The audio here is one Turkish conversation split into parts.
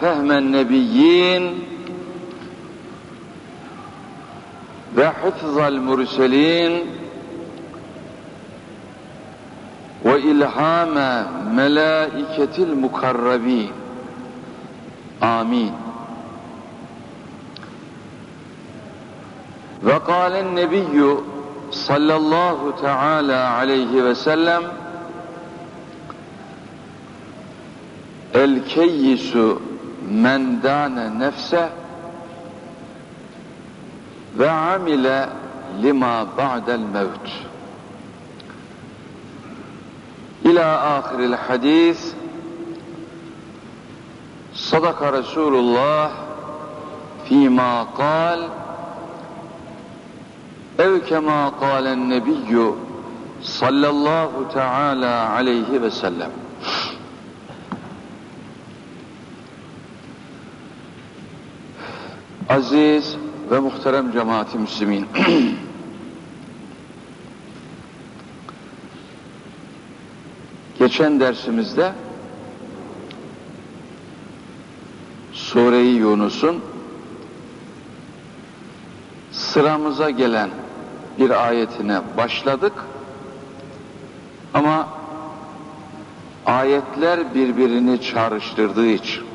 fehmen nebiyyin ve hıfzal murselin ve ilhame melaiketil mukarrabin. Amin. Ve kâlen nebiyyü sallallahu teala aleyhi ve sellem El keyyisu men dâne nefse ve amile lima ba'del mevt. İlâ ahiril hadis Sadaka Resulullah fîmâ kal ev kemâ kâlen nebiyyü sallallahu teâlâ aleyhi ve sellem. Aziz ve muhterem cemaati müslimin. Geçen dersimizde Sure-i Yunus'un sıramıza gelen bir ayetine başladık. Ama ayetler birbirini çağrıştırdığı için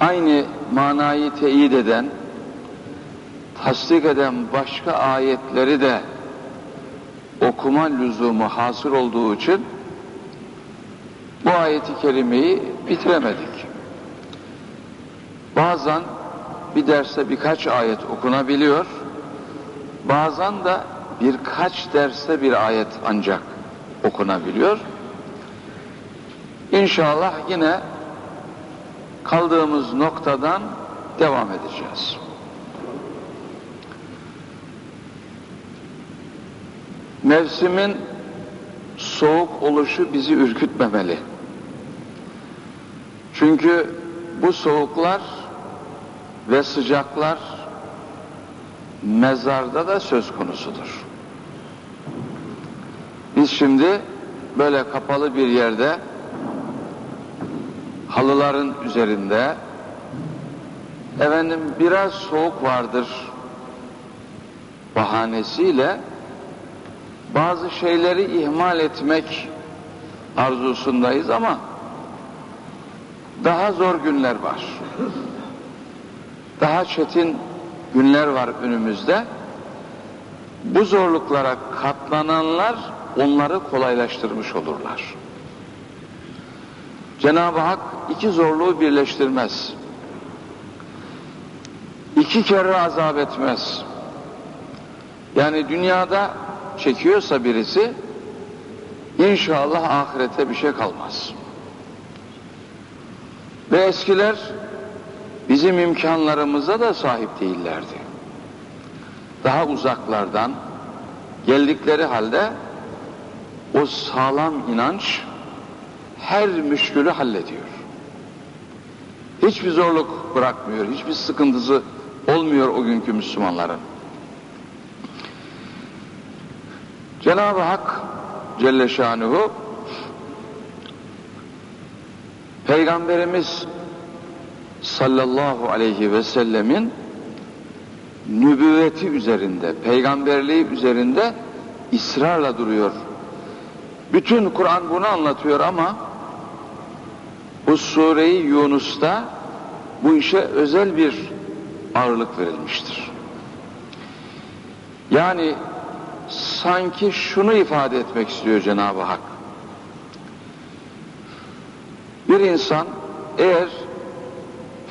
aynı manayı teyit eden, tasdik eden başka ayetleri de okuma lüzumu hasır olduğu için bu ayeti kerimeyi bitiremedik. Bazen bir derste birkaç ayet okunabiliyor, bazen de birkaç derste bir ayet ancak okunabiliyor. İnşallah yine kaldığımız noktadan devam edeceğiz. Mevsimin soğuk oluşu bizi ürkütmemeli. Çünkü bu soğuklar ve sıcaklar mezarda da söz konusudur. Biz şimdi böyle kapalı bir yerde halıların üzerinde efendim biraz soğuk vardır bahanesiyle bazı şeyleri ihmal etmek arzusundayız ama daha zor günler var. Daha çetin günler var önümüzde. Bu zorluklara katlananlar onları kolaylaştırmış olurlar. Cenab-ı Hak iki zorluğu birleştirmez. İki kere azap etmez. Yani dünyada çekiyorsa birisi inşallah ahirete bir şey kalmaz. Ve eskiler bizim imkanlarımıza da sahip değillerdi. Daha uzaklardan geldikleri halde o sağlam inanç her müşkülü hallediyor. Hiçbir zorluk bırakmıyor, hiçbir sıkıntısı olmuyor o günkü Müslümanların. Cenab-ı Hak Celle Şanuhu Peygamberimiz sallallahu aleyhi ve sellemin nübüvveti üzerinde, peygamberliği üzerinde ısrarla duruyor. Bütün Kur'an bunu anlatıyor ama bu sureyi Yunus'ta bu işe özel bir ağırlık verilmiştir. Yani sanki şunu ifade etmek istiyor Cenab-ı Hak. Bir insan eğer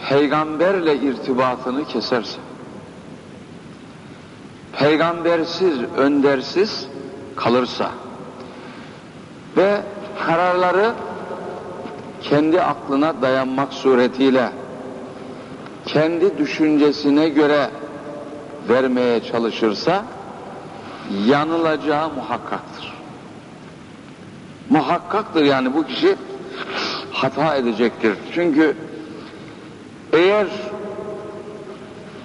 peygamberle irtibatını keserse, peygambersiz, öndersiz kalırsa ve kararları kendi aklına dayanmak suretiyle kendi düşüncesine göre vermeye çalışırsa yanılacağı muhakkaktır. Muhakkaktır yani bu kişi hata edecektir. Çünkü eğer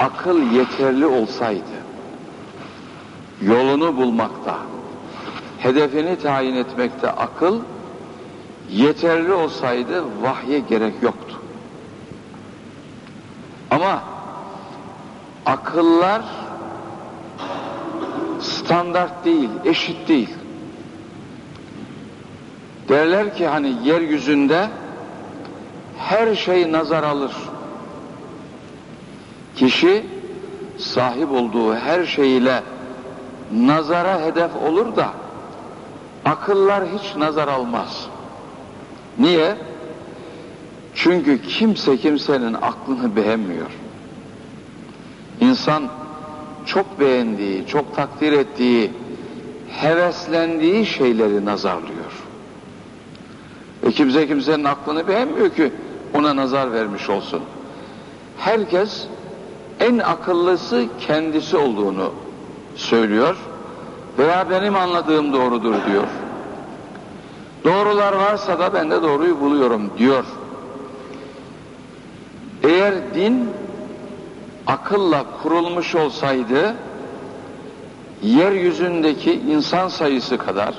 akıl yeterli olsaydı yolunu bulmakta, hedefini tayin etmekte akıl yeterli olsaydı vahye gerek yoktu. Ama akıllar standart değil, eşit değil. Derler ki hani yeryüzünde her şey nazar alır. Kişi sahip olduğu her şeyiyle nazara hedef olur da akıllar hiç nazar almaz. Niye? Çünkü kimse kimsenin aklını beğenmiyor. İnsan çok beğendiği, çok takdir ettiği, heveslendiği şeyleri nazarlıyor. E kimse kimsenin aklını beğenmiyor ki ona nazar vermiş olsun. Herkes en akıllısı kendisi olduğunu söylüyor veya benim anladığım doğrudur diyor. Doğrular varsa da ben de doğruyu buluyorum diyor. Eğer din akılla kurulmuş olsaydı yeryüzündeki insan sayısı kadar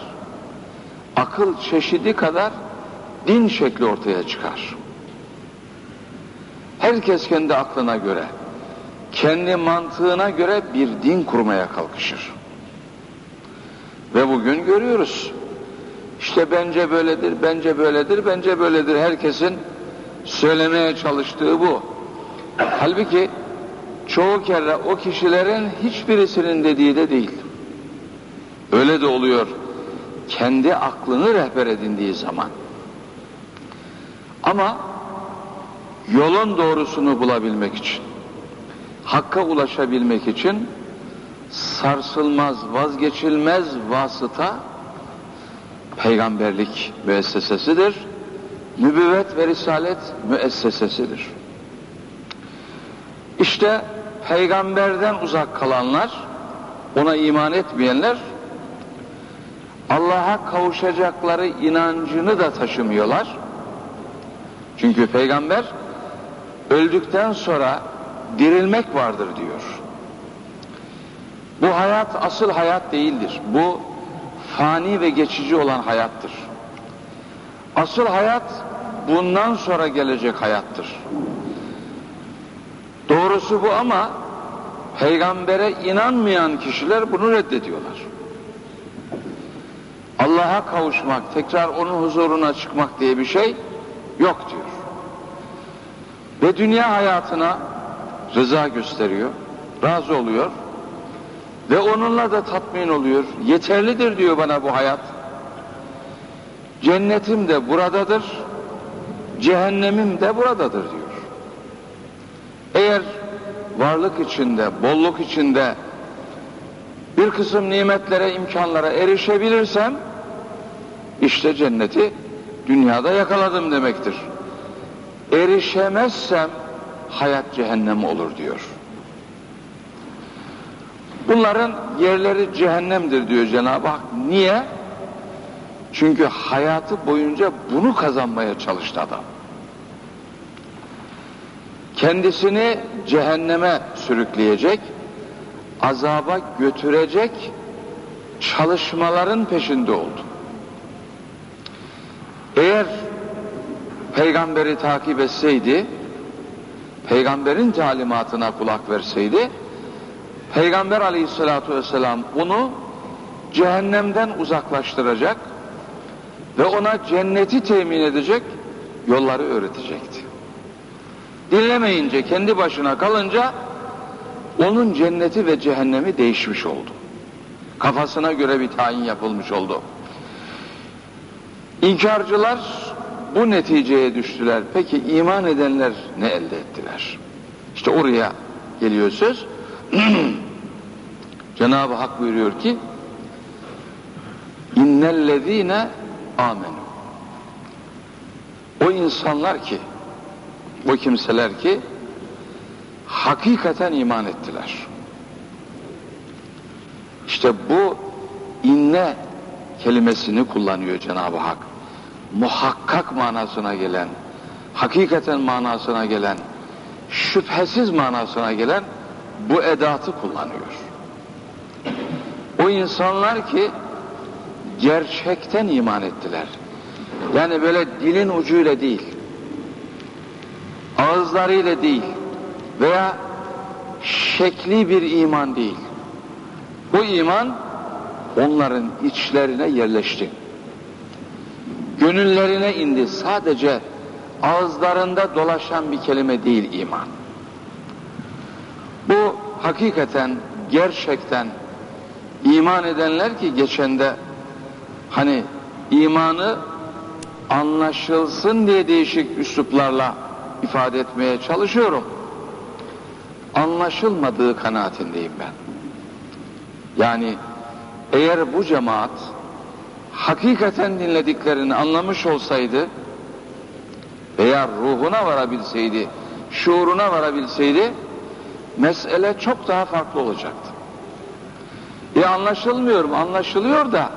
akıl çeşidi kadar din şekli ortaya çıkar. Herkes kendi aklına göre, kendi mantığına göre bir din kurmaya kalkışır. Ve bugün görüyoruz. İşte bence böyledir, bence böyledir, bence böyledir. Herkesin söylemeye çalıştığı bu. Halbuki çoğu kere o kişilerin hiçbirisinin dediği de değil. Öyle de oluyor. Kendi aklını rehber edindiği zaman. Ama yolun doğrusunu bulabilmek için, hakka ulaşabilmek için sarsılmaz, vazgeçilmez vasıta peygamberlik müessesesidir. Nübüvvet ve risalet müessesesidir. İşte peygamberden uzak kalanlar, ona iman etmeyenler Allah'a kavuşacakları inancını da taşımıyorlar. Çünkü peygamber öldükten sonra dirilmek vardır diyor. Bu hayat asıl hayat değildir. Bu fani ve geçici olan hayattır. Asıl hayat bundan sonra gelecek hayattır. Doğrusu bu ama peygambere inanmayan kişiler bunu reddediyorlar. Allah'a kavuşmak, tekrar onun huzuruna çıkmak diye bir şey yok diyor. Ve dünya hayatına rıza gösteriyor, razı oluyor ve onunla da tatmin oluyor. Yeterlidir diyor bana bu hayat. Cennetim de buradadır, cehennemim de buradadır diyor. Eğer varlık içinde, bolluk içinde bir kısım nimetlere, imkanlara erişebilirsem işte cenneti dünyada yakaladım demektir. Erişemezsem hayat cehennem olur diyor. Bunların yerleri cehennemdir diyor Cenab-ı Hak. Niye? Çünkü hayatı boyunca bunu kazanmaya çalıştı adam. Kendisini cehenneme sürükleyecek, azaba götürecek çalışmaların peşinde oldu. Eğer peygamberi takip etseydi, peygamberin talimatına kulak verseydi, peygamber aleyhissalatu vesselam onu cehennemden uzaklaştıracak ve ona cenneti temin edecek yolları öğretecekti. Dinlemeyince, kendi başına kalınca onun cenneti ve cehennemi değişmiş oldu. Kafasına göre bir tayin yapılmış oldu. İnkarcılar bu neticeye düştüler. Peki iman edenler ne elde ettiler? İşte oraya geliyor söz. Cenab-ı Hak buyuruyor ki innellezine amenu o insanlar ki o kimseler ki hakikaten iman ettiler. İşte bu inne kelimesini kullanıyor Cenab-ı Hak. Muhakkak manasına gelen, hakikaten manasına gelen, şüphesiz manasına gelen bu edatı kullanıyor. O insanlar ki gerçekten iman ettiler. Yani böyle dilin ucuyla değil, ağızlarıyla değil veya şekli bir iman değil. Bu iman onların içlerine yerleşti. Gönüllerine indi. Sadece ağızlarında dolaşan bir kelime değil iman. Bu hakikaten, gerçekten iman edenler ki geçende hani imanı anlaşılsın diye değişik üsluplarla ifade etmeye çalışıyorum. Anlaşılmadığı kanaatindeyim ben. Yani eğer bu cemaat hakikaten dinlediklerini anlamış olsaydı veya ruhuna varabilseydi, şuuruna varabilseydi mesele çok daha farklı olacaktı. E anlaşılmıyor mu? Anlaşılıyor da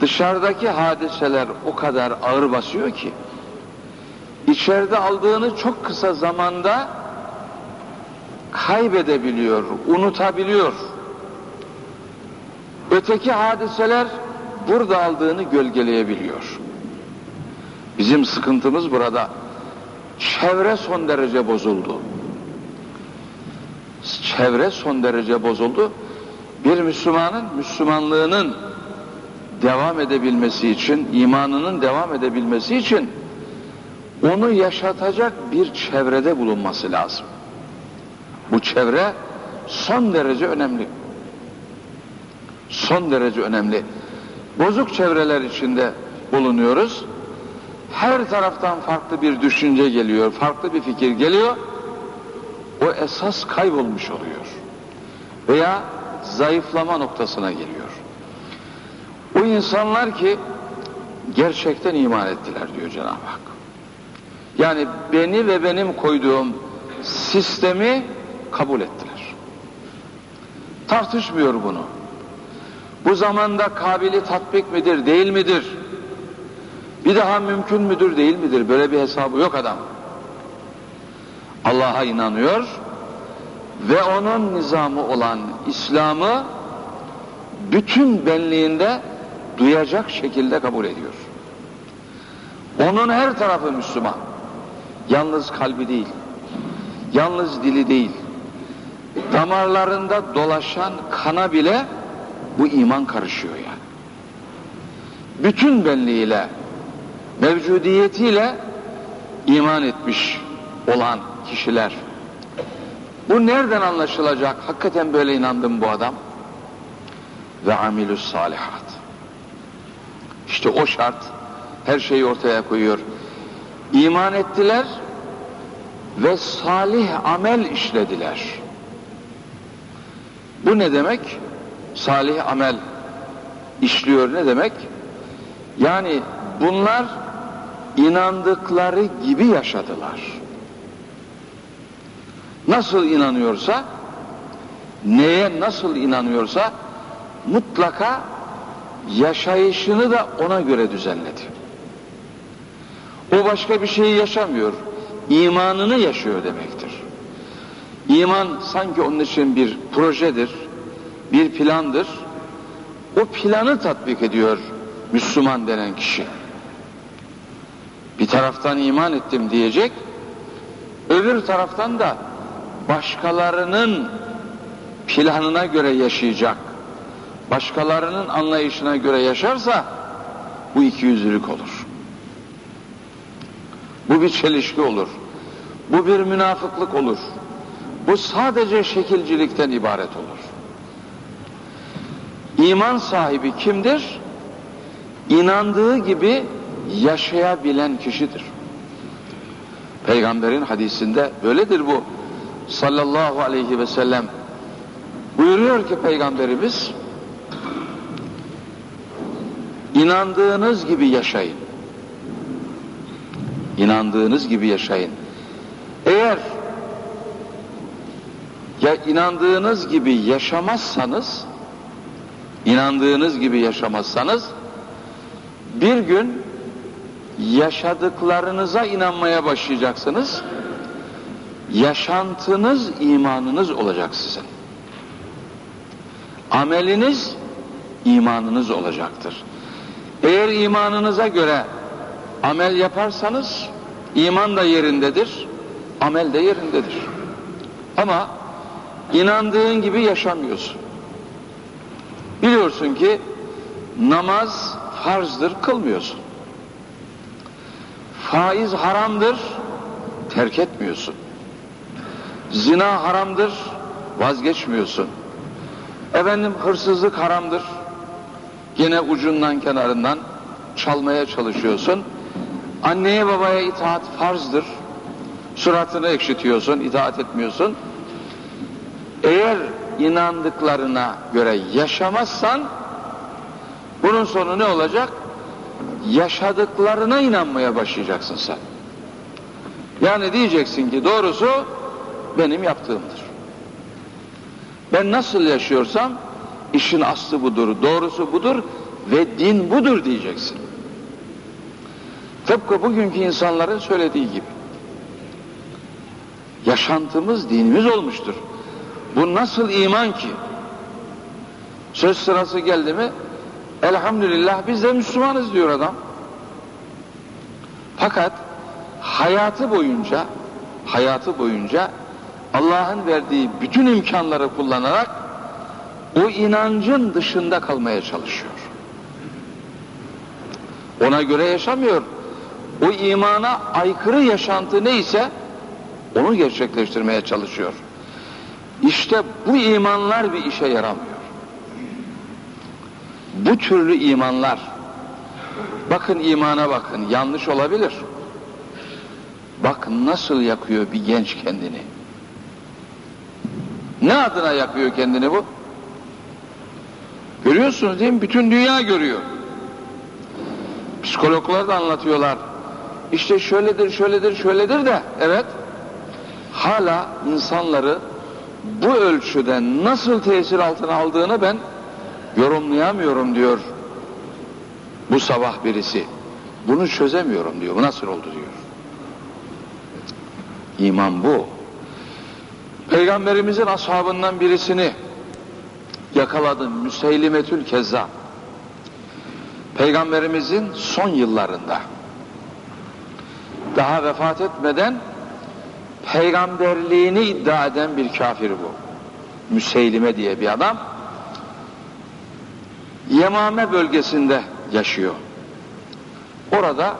dışarıdaki hadiseler o kadar ağır basıyor ki içeride aldığını çok kısa zamanda kaybedebiliyor, unutabiliyor. Öteki hadiseler burada aldığını gölgeleyebiliyor. Bizim sıkıntımız burada. Çevre son derece bozuldu. Çevre son derece bozuldu. Bir Müslümanın Müslümanlığının devam edebilmesi için, imanının devam edebilmesi için onu yaşatacak bir çevrede bulunması lazım. Bu çevre son derece önemli. Son derece önemli. Bozuk çevreler içinde bulunuyoruz. Her taraftan farklı bir düşünce geliyor, farklı bir fikir geliyor. O esas kaybolmuş oluyor. Veya zayıflama noktasına geliyor. O insanlar ki gerçekten iman ettiler diyor Cenab-ı Hak. Yani beni ve benim koyduğum sistemi kabul ettiler. Tartışmıyor bunu. Bu zamanda kabili tatbik midir, değil midir? Bir daha mümkün müdür, değil midir? Böyle bir hesabı yok adam. Allah'a inanıyor ve onun nizamı olan İslam'ı bütün benliğinde duyacak şekilde kabul ediyor. Onun her tarafı Müslüman. Yalnız kalbi değil, yalnız dili değil, damarlarında dolaşan kana bile bu iman karışıyor yani. Bütün benliğiyle, mevcudiyetiyle iman etmiş olan kişiler. Bu nereden anlaşılacak? Hakikaten böyle inandım bu adam. Ve amilus salihat. İşte o şart her şeyi ortaya koyuyor. İman ettiler ve salih amel işlediler. Bu ne demek? Salih amel işliyor ne demek? Yani bunlar inandıkları gibi yaşadılar. Nasıl inanıyorsa, neye nasıl inanıyorsa mutlaka yaşayışını da ona göre düzenledi. O başka bir şeyi yaşamıyor. İmanını yaşıyor demektir. İman sanki onun için bir projedir, bir plandır. O planı tatbik ediyor Müslüman denen kişi. Bir taraftan iman ettim diyecek, öbür taraftan da başkalarının planına göre yaşayacak. Başkalarının anlayışına göre yaşarsa bu ikiyüzlülük olur. Bu bir çelişki olur. Bu bir münafıklık olur. Bu sadece şekilcilikten ibaret olur. İman sahibi kimdir? İnandığı gibi yaşayabilen kişidir. Peygamberin hadisinde böyledir bu. Sallallahu aleyhi ve sellem buyuruyor ki Peygamberimiz inandığınız gibi yaşayın. İnandığınız gibi yaşayın. Eğer ya inandığınız gibi yaşamazsanız inandığınız gibi yaşamazsanız bir gün yaşadıklarınıza inanmaya başlayacaksınız. Yaşantınız imanınız olacak sizin. Ameliniz imanınız olacaktır. Eğer imanınıza göre amel yaparsanız iman da yerindedir, amel de yerindedir. Ama inandığın gibi yaşamıyorsun. Biliyorsun ki namaz farzdır, kılmıyorsun. Faiz haramdır, terk etmiyorsun. Zina haramdır, vazgeçmiyorsun. Efendim hırsızlık haramdır. Yine ucundan kenarından çalmaya çalışıyorsun. Anneye babaya itaat farzdır. Suratını ekşitiyorsun, itaat etmiyorsun. Eğer inandıklarına göre yaşamazsan bunun sonu ne olacak? Yaşadıklarına inanmaya başlayacaksın sen. Yani diyeceksin ki doğrusu benim yaptığımdır. Ben nasıl yaşıyorsam işin aslı budur, doğrusu budur ve din budur diyeceksin. Tıpkı bugünkü insanların söylediği gibi. Yaşantımız dinimiz olmuştur. Bu nasıl iman ki? Söz sırası geldi mi elhamdülillah biz de Müslümanız diyor adam. Fakat hayatı boyunca hayatı boyunca Allah'ın verdiği bütün imkanları kullanarak o inancın dışında kalmaya çalışıyor. Ona göre yaşamıyor. O imana aykırı yaşantı neyse onu gerçekleştirmeye çalışıyor. İşte bu imanlar bir işe yaramıyor. Bu türlü imanlar bakın imana bakın yanlış olabilir. Bak nasıl yakıyor bir genç kendini. Ne adına yakıyor kendini bu? Görüyorsunuz değil mi? Bütün dünya görüyor. Psikologlar da anlatıyorlar. İşte şöyledir, şöyledir, şöyledir de evet hala insanları bu ölçüde nasıl tesir altına aldığını ben yorumlayamıyorum diyor bu sabah birisi. Bunu çözemiyorum diyor. Bu nasıl oldu diyor. İman bu. Peygamberimizin ashabından birisini yakaladı Müseylimetül Kezzab. Peygamberimizin son yıllarında daha vefat etmeden peygamberliğini iddia eden bir kafir bu. Müseylime diye bir adam. Yemame bölgesinde yaşıyor. Orada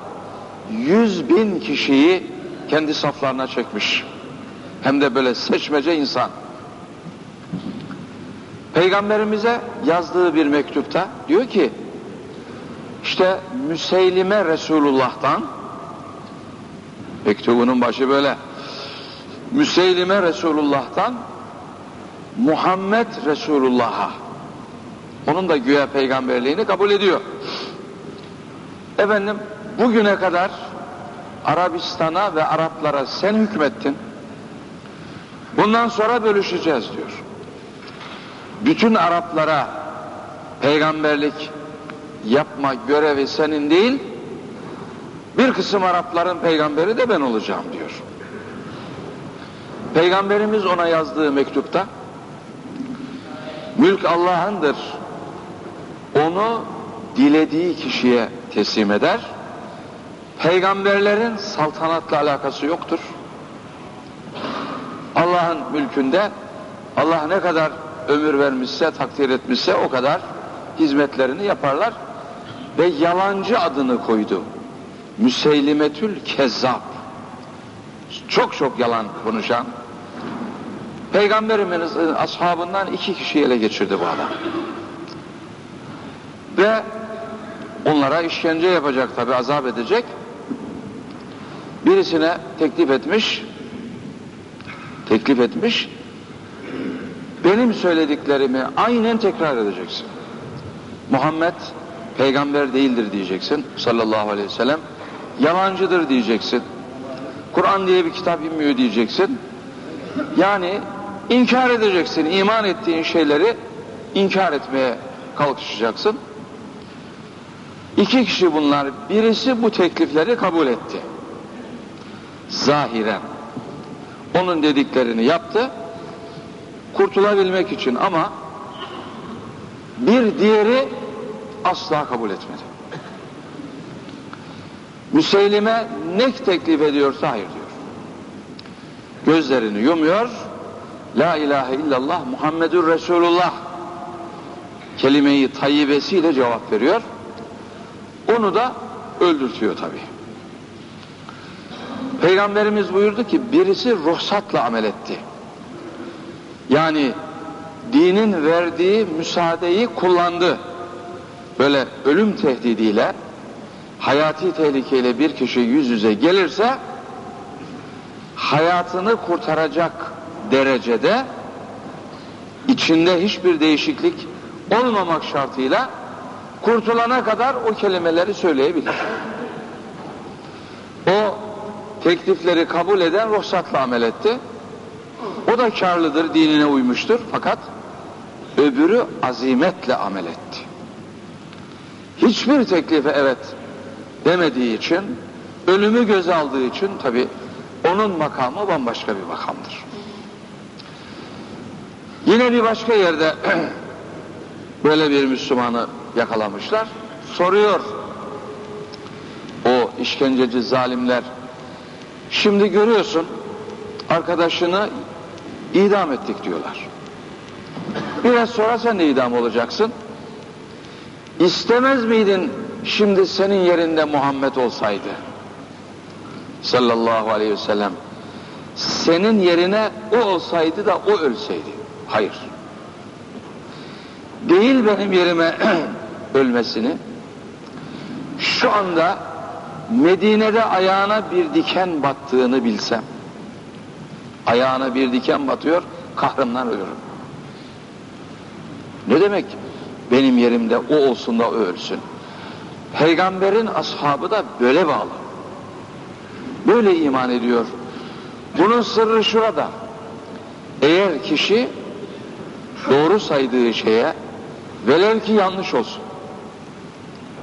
yüz bin kişiyi kendi saflarına çekmiş. Hem de böyle seçmece insan. Peygamberimize yazdığı bir mektupta diyor ki işte Müseylime Resulullah'tan mektubunun başı böyle Müseylime Resulullah'tan Muhammed Resulullah'a onun da güya peygamberliğini kabul ediyor. Efendim bugüne kadar Arabistan'a ve Araplara sen hükmettin. Bundan sonra bölüşeceğiz diyor. Bütün Araplara peygamberlik yapma görevi senin değil, bir kısım Arapların peygamberi de ben olacağım diyor. Peygamberimiz ona yazdığı mektupta mülk Allah'ındır. Onu dilediği kişiye teslim eder. Peygamberlerin saltanatla alakası yoktur. Allah'ın mülkünde Allah ne kadar ömür vermişse, takdir etmişse o kadar hizmetlerini yaparlar ve yalancı adını koydu. Müseylimetül Kezzab. Çok çok yalan konuşan. Peygamberimizin ashabından iki kişi ele geçirdi bu adam. Ve onlara işkence yapacak tabi azap edecek. Birisine teklif etmiş, teklif etmiş, benim söylediklerimi aynen tekrar edeceksin. Muhammed peygamber değildir diyeceksin sallallahu aleyhi ve sellem. Yalancıdır diyeceksin. Kur'an diye bir kitap inmiyor diyeceksin. Yani inkar edeceksin. iman ettiğin şeyleri inkar etmeye kalkışacaksın. İki kişi bunlar. Birisi bu teklifleri kabul etti. Zahiren. Onun dediklerini yaptı. Kurtulabilmek için ama bir diğeri asla kabul etmedi. Müseylime ne teklif ediyorsa hayır diyor. Gözlerini yumuyor, La ilahe illallah Muhammedur Resulullah kelimeyi tayyibesiyle cevap veriyor. Onu da öldürtüyor tabi. Peygamberimiz buyurdu ki birisi ruhsatla amel etti. Yani dinin verdiği müsaadeyi kullandı. Böyle ölüm tehdidiyle hayati tehlikeyle bir kişi yüz yüze gelirse hayatını kurtaracak derecede içinde hiçbir değişiklik olmamak şartıyla kurtulana kadar o kelimeleri söyleyebilir. Teklifleri kabul eden ruhsatla amel etti. O da karlıdır, dinine uymuştur fakat öbürü azimetle amel etti. Hiçbir teklife evet demediği için, ölümü göze aldığı için tabi onun makamı bambaşka bir makamdır. Yine bir başka yerde böyle bir Müslümanı yakalamışlar. Soruyor o işkenceci zalimler. Şimdi görüyorsun arkadaşını idam ettik diyorlar. Biraz sonra sen de idam olacaksın. İstemez miydin şimdi senin yerinde Muhammed olsaydı? Sallallahu aleyhi ve sellem. Senin yerine o olsaydı da o ölseydi. Hayır. Değil benim yerime ölmesini. Şu anda Medine'de ayağına bir diken battığını bilsem. Ayağına bir diken batıyor, kahrımdan ölürüm. Ne demek? Benim yerimde o olsun da o ölsün. Peygamberin ashabı da böyle bağlı. Böyle iman ediyor. Bunun sırrı şurada. Eğer kişi doğru saydığı şeye velev ki yanlış olsun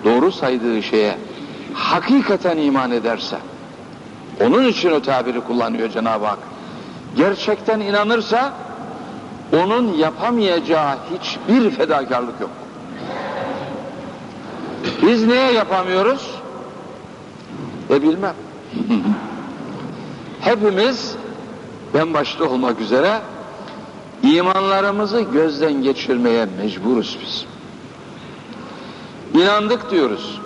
doğru saydığı şeye hakikaten iman ederse onun için o tabiri kullanıyor Cenab-ı Hak gerçekten inanırsa onun yapamayacağı hiçbir fedakarlık yok biz neye yapamıyoruz e bilmem hepimiz ben başta olmak üzere İmanlarımızı gözden geçirmeye mecburuz biz. İnandık diyoruz.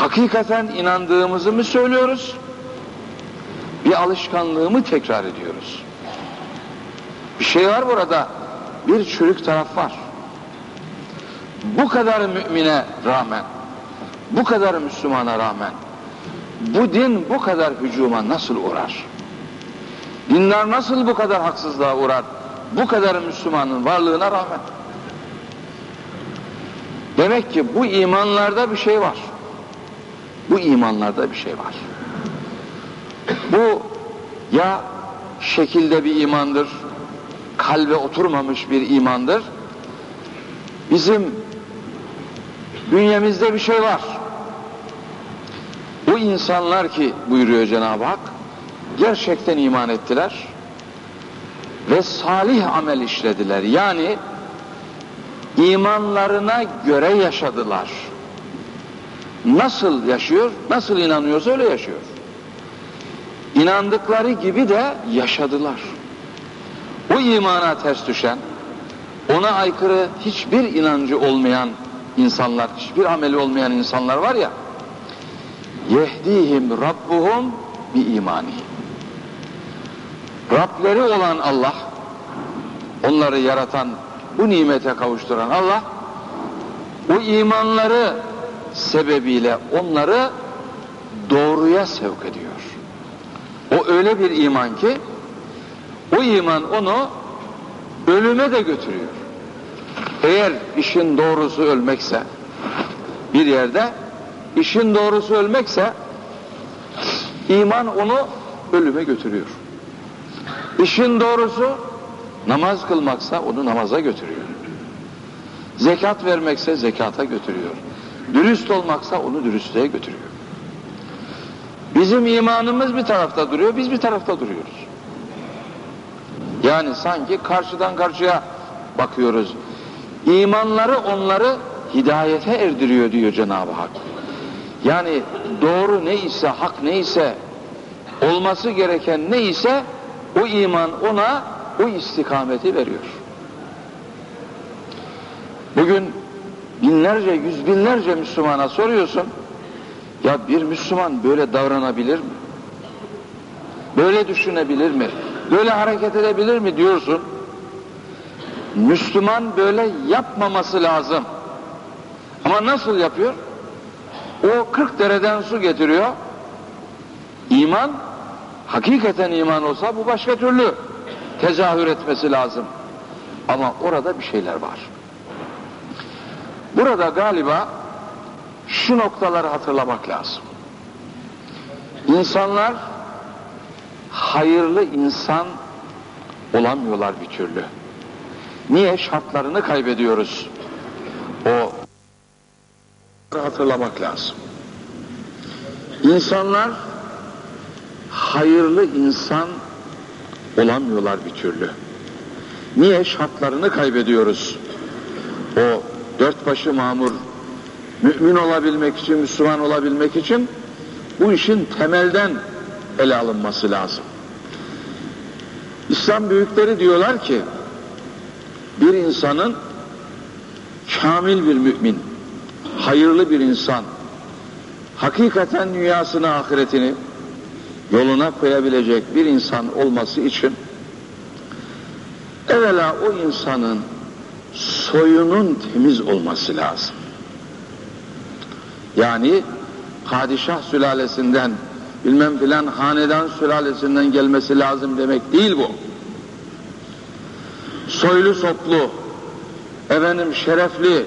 Hakikaten inandığımızı mı söylüyoruz? Bir alışkanlığı mı tekrar ediyoruz? Bir şey var burada. Bir çürük taraf var. Bu kadar mümine rağmen, bu kadar Müslümana rağmen, bu din bu kadar hücuma nasıl uğrar? Dinler nasıl bu kadar haksızlığa uğrar? bu kadar Müslümanın varlığına rağmen. Demek ki bu imanlarda bir şey var. Bu imanlarda bir şey var. Bu ya şekilde bir imandır, kalbe oturmamış bir imandır. Bizim bünyemizde bir şey var. Bu insanlar ki buyuruyor Cenab-ı Hak, gerçekten iman ettiler ve salih amel işlediler. Yani imanlarına göre yaşadılar. Nasıl yaşıyor? Nasıl inanıyorsa öyle yaşıyor. İnandıkları gibi de yaşadılar. O imana ters düşen, ona aykırı hiçbir inancı olmayan insanlar, hiçbir ameli olmayan insanlar var ya, yehdihim rabbuhum bi imanihim. Rableri olan Allah, onları yaratan, bu nimete kavuşturan Allah, o imanları sebebiyle onları doğruya sevk ediyor. O öyle bir iman ki, o iman onu ölüme de götürüyor. Eğer işin doğrusu ölmekse, bir yerde işin doğrusu ölmekse, iman onu ölüme götürüyor. İşin doğrusu namaz kılmaksa onu namaza götürüyor. Zekat vermekse zekata götürüyor. Dürüst olmaksa onu dürüstlüğe götürüyor. Bizim imanımız bir tarafta duruyor, biz bir tarafta duruyoruz. Yani sanki karşıdan karşıya bakıyoruz. İmanları onları hidayete erdiriyor diyor Cenab-ı Hak. Yani doğru neyse, hak neyse, olması gereken neyse o iman ona o istikameti veriyor. Bugün binlerce, yüz binlerce Müslümana soruyorsun. Ya bir Müslüman böyle davranabilir mi? Böyle düşünebilir mi? Böyle hareket edebilir mi diyorsun. Müslüman böyle yapmaması lazım. Ama nasıl yapıyor? O 40 dereden su getiriyor. İman, hakikaten iman olsa bu başka türlü tezahür etmesi lazım. Ama orada bir şeyler var. Burada galiba şu noktaları hatırlamak lazım. İnsanlar hayırlı insan olamıyorlar bir türlü. Niye? Şartlarını kaybediyoruz. O hatırlamak lazım. İnsanlar hayırlı insan olamıyorlar bir türlü. Niye? Şartlarını kaybediyoruz. O dört başı mamur mümin olabilmek için, Müslüman olabilmek için bu işin temelden ele alınması lazım. İslam büyükleri diyorlar ki bir insanın kamil bir mümin, hayırlı bir insan, hakikaten dünyasını, ahiretini yoluna koyabilecek bir insan olması için evvela o insanın soyunun temiz olması lazım. Yani padişah sülalesinden bilmem filan hanedan sülalesinden gelmesi lazım demek değil bu. Soylu soplu, efendim şerefli,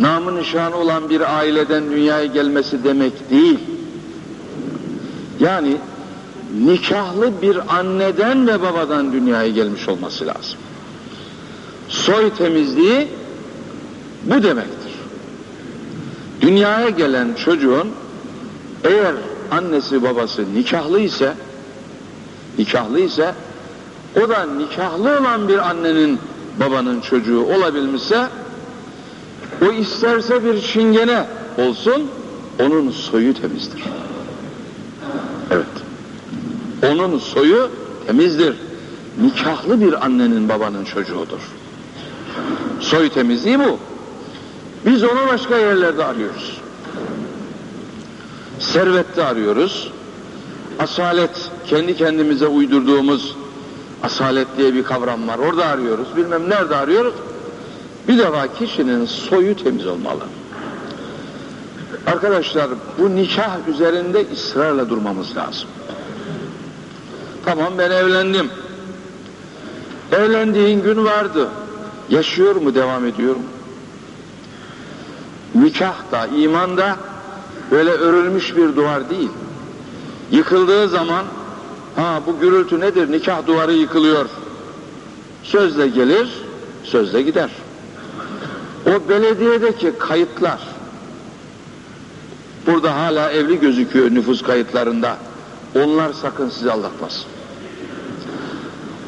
namı nişanı olan bir aileden dünyaya gelmesi demek değil. Yani nikahlı bir anneden ve babadan dünyaya gelmiş olması lazım. Soy temizliği bu demektir. Dünyaya gelen çocuğun eğer annesi babası nikahlı ise nikahlı ise o da nikahlı olan bir annenin babanın çocuğu olabilmişse o isterse bir çingene olsun onun soyu temizdir. Evet. Onun soyu temizdir. Nikahlı bir annenin babanın çocuğudur. Soy temizliği bu. Biz onu başka yerlerde arıyoruz. Servette arıyoruz. Asalet, kendi kendimize uydurduğumuz asalet diye bir kavram var. Orada arıyoruz. Bilmem nerede arıyoruz. Bir defa kişinin soyu temiz olmalı. Arkadaşlar bu nikah üzerinde ısrarla durmamız lazım. Tamam ben evlendim. Evlendiğin gün vardı. Yaşıyor mu devam ediyor mu? Nikah da iman da böyle örülmüş bir duvar değil. Yıkıldığı zaman ha bu gürültü nedir? Nikah duvarı yıkılıyor. Sözle gelir, sözle gider. O belediyedeki kayıtlar burada hala evli gözüküyor nüfus kayıtlarında. Onlar sakın sizi aldatmasın.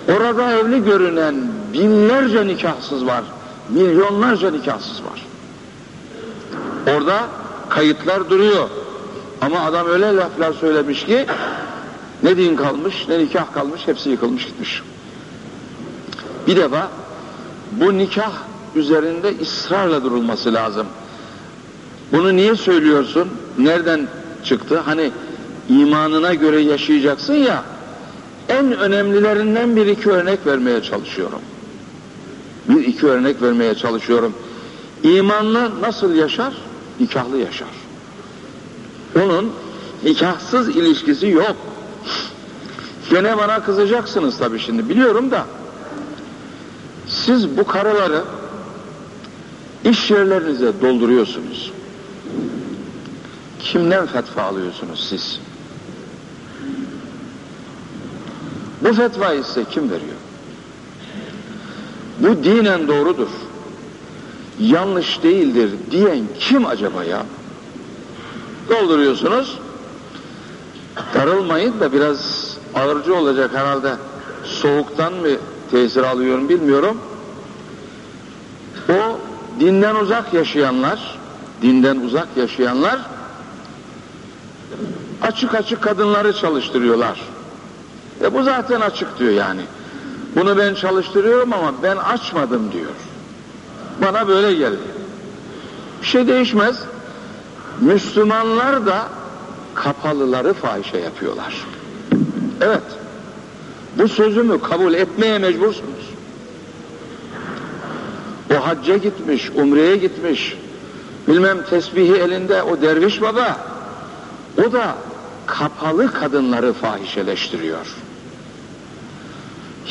Orada evli görünen binlerce nikahsız var. Milyonlarca nikahsız var. Orada kayıtlar duruyor. Ama adam öyle laflar söylemiş ki ne din kalmış ne nikah kalmış hepsi yıkılmış gitmiş. Bir defa bu nikah üzerinde ısrarla durulması lazım. Bunu niye söylüyorsun? Nereden çıktı? Hani imanına göre yaşayacaksın ya en önemlilerinden bir iki örnek vermeye çalışıyorum. Bir iki örnek vermeye çalışıyorum. İmanlı nasıl yaşar? Nikahlı yaşar. Onun nikahsız ilişkisi yok. Gene bana kızacaksınız tabii şimdi biliyorum da siz bu karıları iş yerlerinize dolduruyorsunuz. Kimden fetva alıyorsunuz siz? Bu fetvayı size kim veriyor? Bu dinen doğrudur. Yanlış değildir diyen kim acaba ya? Dolduruyorsunuz. Darılmayın da biraz ağırcı olacak herhalde. Soğuktan mı tesir alıyorum bilmiyorum. O dinden uzak yaşayanlar, dinden uzak yaşayanlar açık açık kadınları çalıştırıyorlar. E bu zaten açık diyor yani. Bunu ben çalıştırıyorum ama ben açmadım diyor. Bana böyle geldi. Bir şey değişmez. Müslümanlar da kapalıları fahişe yapıyorlar. Evet. Bu sözümü kabul etmeye mecbursunuz. O hacca gitmiş, umreye gitmiş, bilmem tesbihi elinde o derviş baba, o da kapalı kadınları fahişeleştiriyor.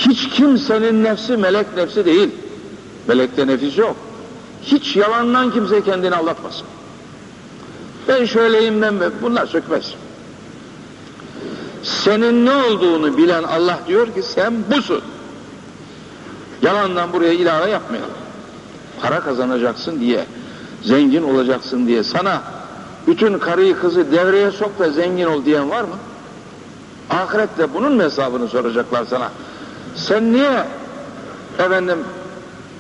Hiç kimsenin nefsi melek nefsi değil. Melekte nefis yok. Hiç yalandan kimse kendini anlatmasın. Ben şöyleyim ben bunlar sökmez. Senin ne olduğunu bilen Allah diyor ki sen busun. Yalandan buraya ilave yapmayalım. Para kazanacaksın diye, zengin olacaksın diye sana bütün karıyı kızı devreye sok da zengin ol diyen var mı? Ahirette bunun hesabını soracaklar sana. Sen niye efendim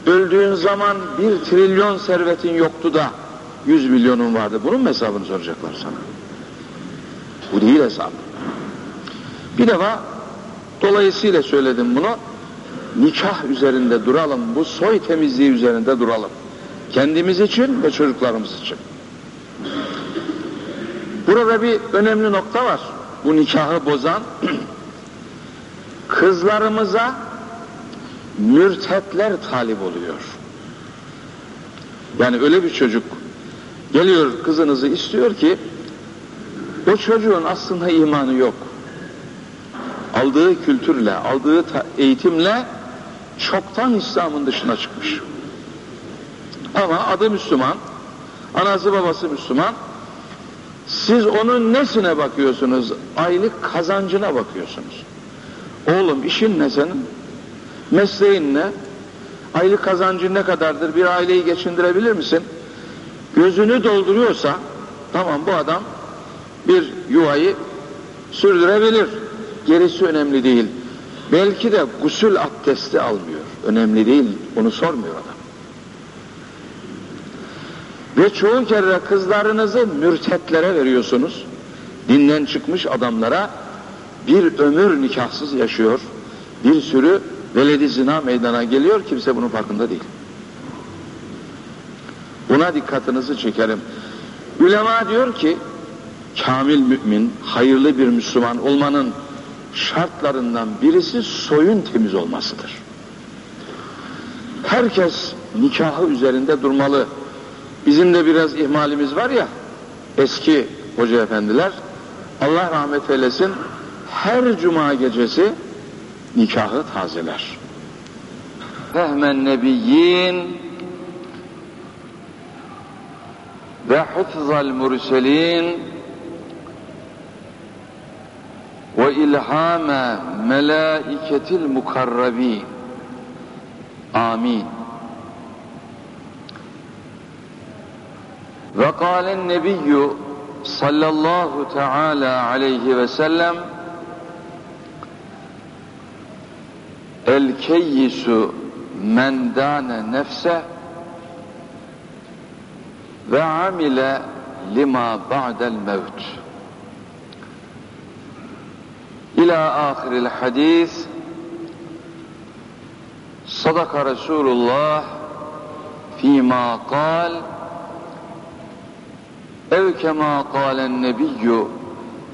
öldüğün zaman bir trilyon servetin yoktu da yüz milyonun vardı. Bunun hesabını soracaklar sana. Bu değil hesap. Bir defa dolayısıyla söyledim bunu. Nikah üzerinde duralım. Bu soy temizliği üzerinde duralım. Kendimiz için ve çocuklarımız için. Burada bir önemli nokta var. Bu nikahı bozan kızlarımıza mürtetler talip oluyor. Yani öyle bir çocuk geliyor kızınızı istiyor ki o çocuğun aslında imanı yok. Aldığı kültürle, aldığı eğitimle çoktan İslam'ın dışına çıkmış. Ama adı Müslüman, anası babası Müslüman. Siz onun nesine bakıyorsunuz? Aylık kazancına bakıyorsunuz. Oğlum işin ne senin? Mesleğin ne? Aylık kazancın ne kadardır? Bir aileyi geçindirebilir misin? Gözünü dolduruyorsa tamam bu adam bir yuvayı sürdürebilir. Gerisi önemli değil. Belki de gusül abdesti almıyor. Önemli değil. Onu sormuyor adam. Ve çoğu kere kızlarınızı mürtetlere veriyorsunuz. Dinden çıkmış adamlara bir ömür nikahsız yaşıyor. Bir sürü veledi zina meydana geliyor. Kimse bunun farkında değil. Buna dikkatinizi çekerim. Ülema diyor ki kamil mümin, hayırlı bir Müslüman olmanın şartlarından birisi soyun temiz olmasıdır. Herkes nikahı üzerinde durmalı. Bizim de biraz ihmalimiz var ya, eski hoca efendiler, Allah rahmet eylesin, her cuma gecesi nikahı tazeler. Fehmen nebiyyin ve hıfzal murselin ve ilhame melaiketil mukarrabin. Amin. Ve kâlen nebiyyü sallallahu teala aleyhi ve sellem El keyyisu men dâne nefse ve amile lima ba'del mevt. İlâ ahiril hadis Sadaka Resulullah fîmâ kâl ev kemâ kâlen nebiyyü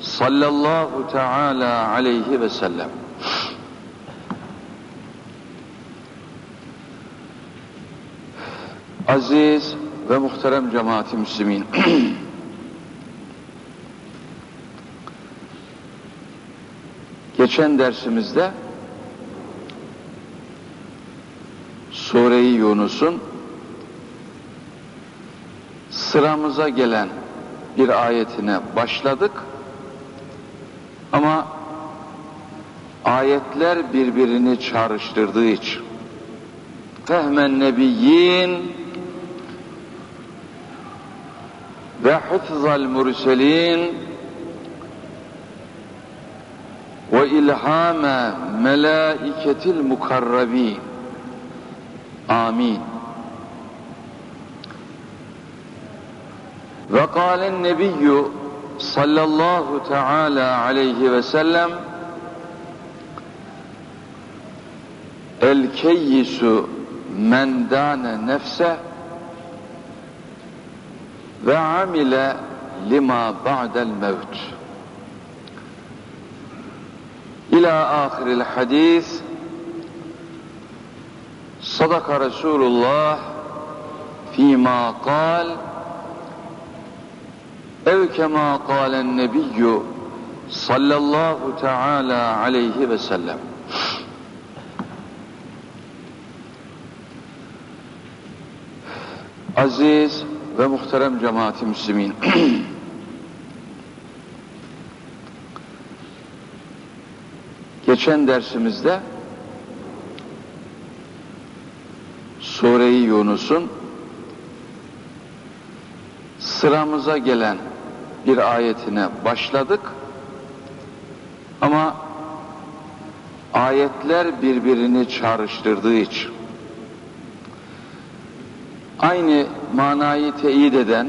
sallallahu teâlâ aleyhi ve sellem. Aziz ve muhterem cemaati müslimin. Geçen dersimizde Sure-i Yunus'un sıramıza gelen bir ayetine başladık ama ayetler birbirini çağrıştırdığı için fehmen nebiyyin ve hıfzal murselin ve ilhame melaiketil mukarrabin. Amin. Ve kâlen nebiyyü sallallahu teala aleyhi ve sellem el keyyisu men dane nefse ve amile lima ba'del mevt. İla ahiril hadis sadaka Resulullah fîmâ kal ev kemâ kâlen nebiyyü sallallahu teâlâ aleyhi ve sellem. Aziz ve muhterem cemaati müslimin Geçen dersimizde Sure-i Yunus'un sıramıza gelen bir ayetine başladık. Ama ayetler birbirini çağrıştırdığı için aynı manayı teyit eden,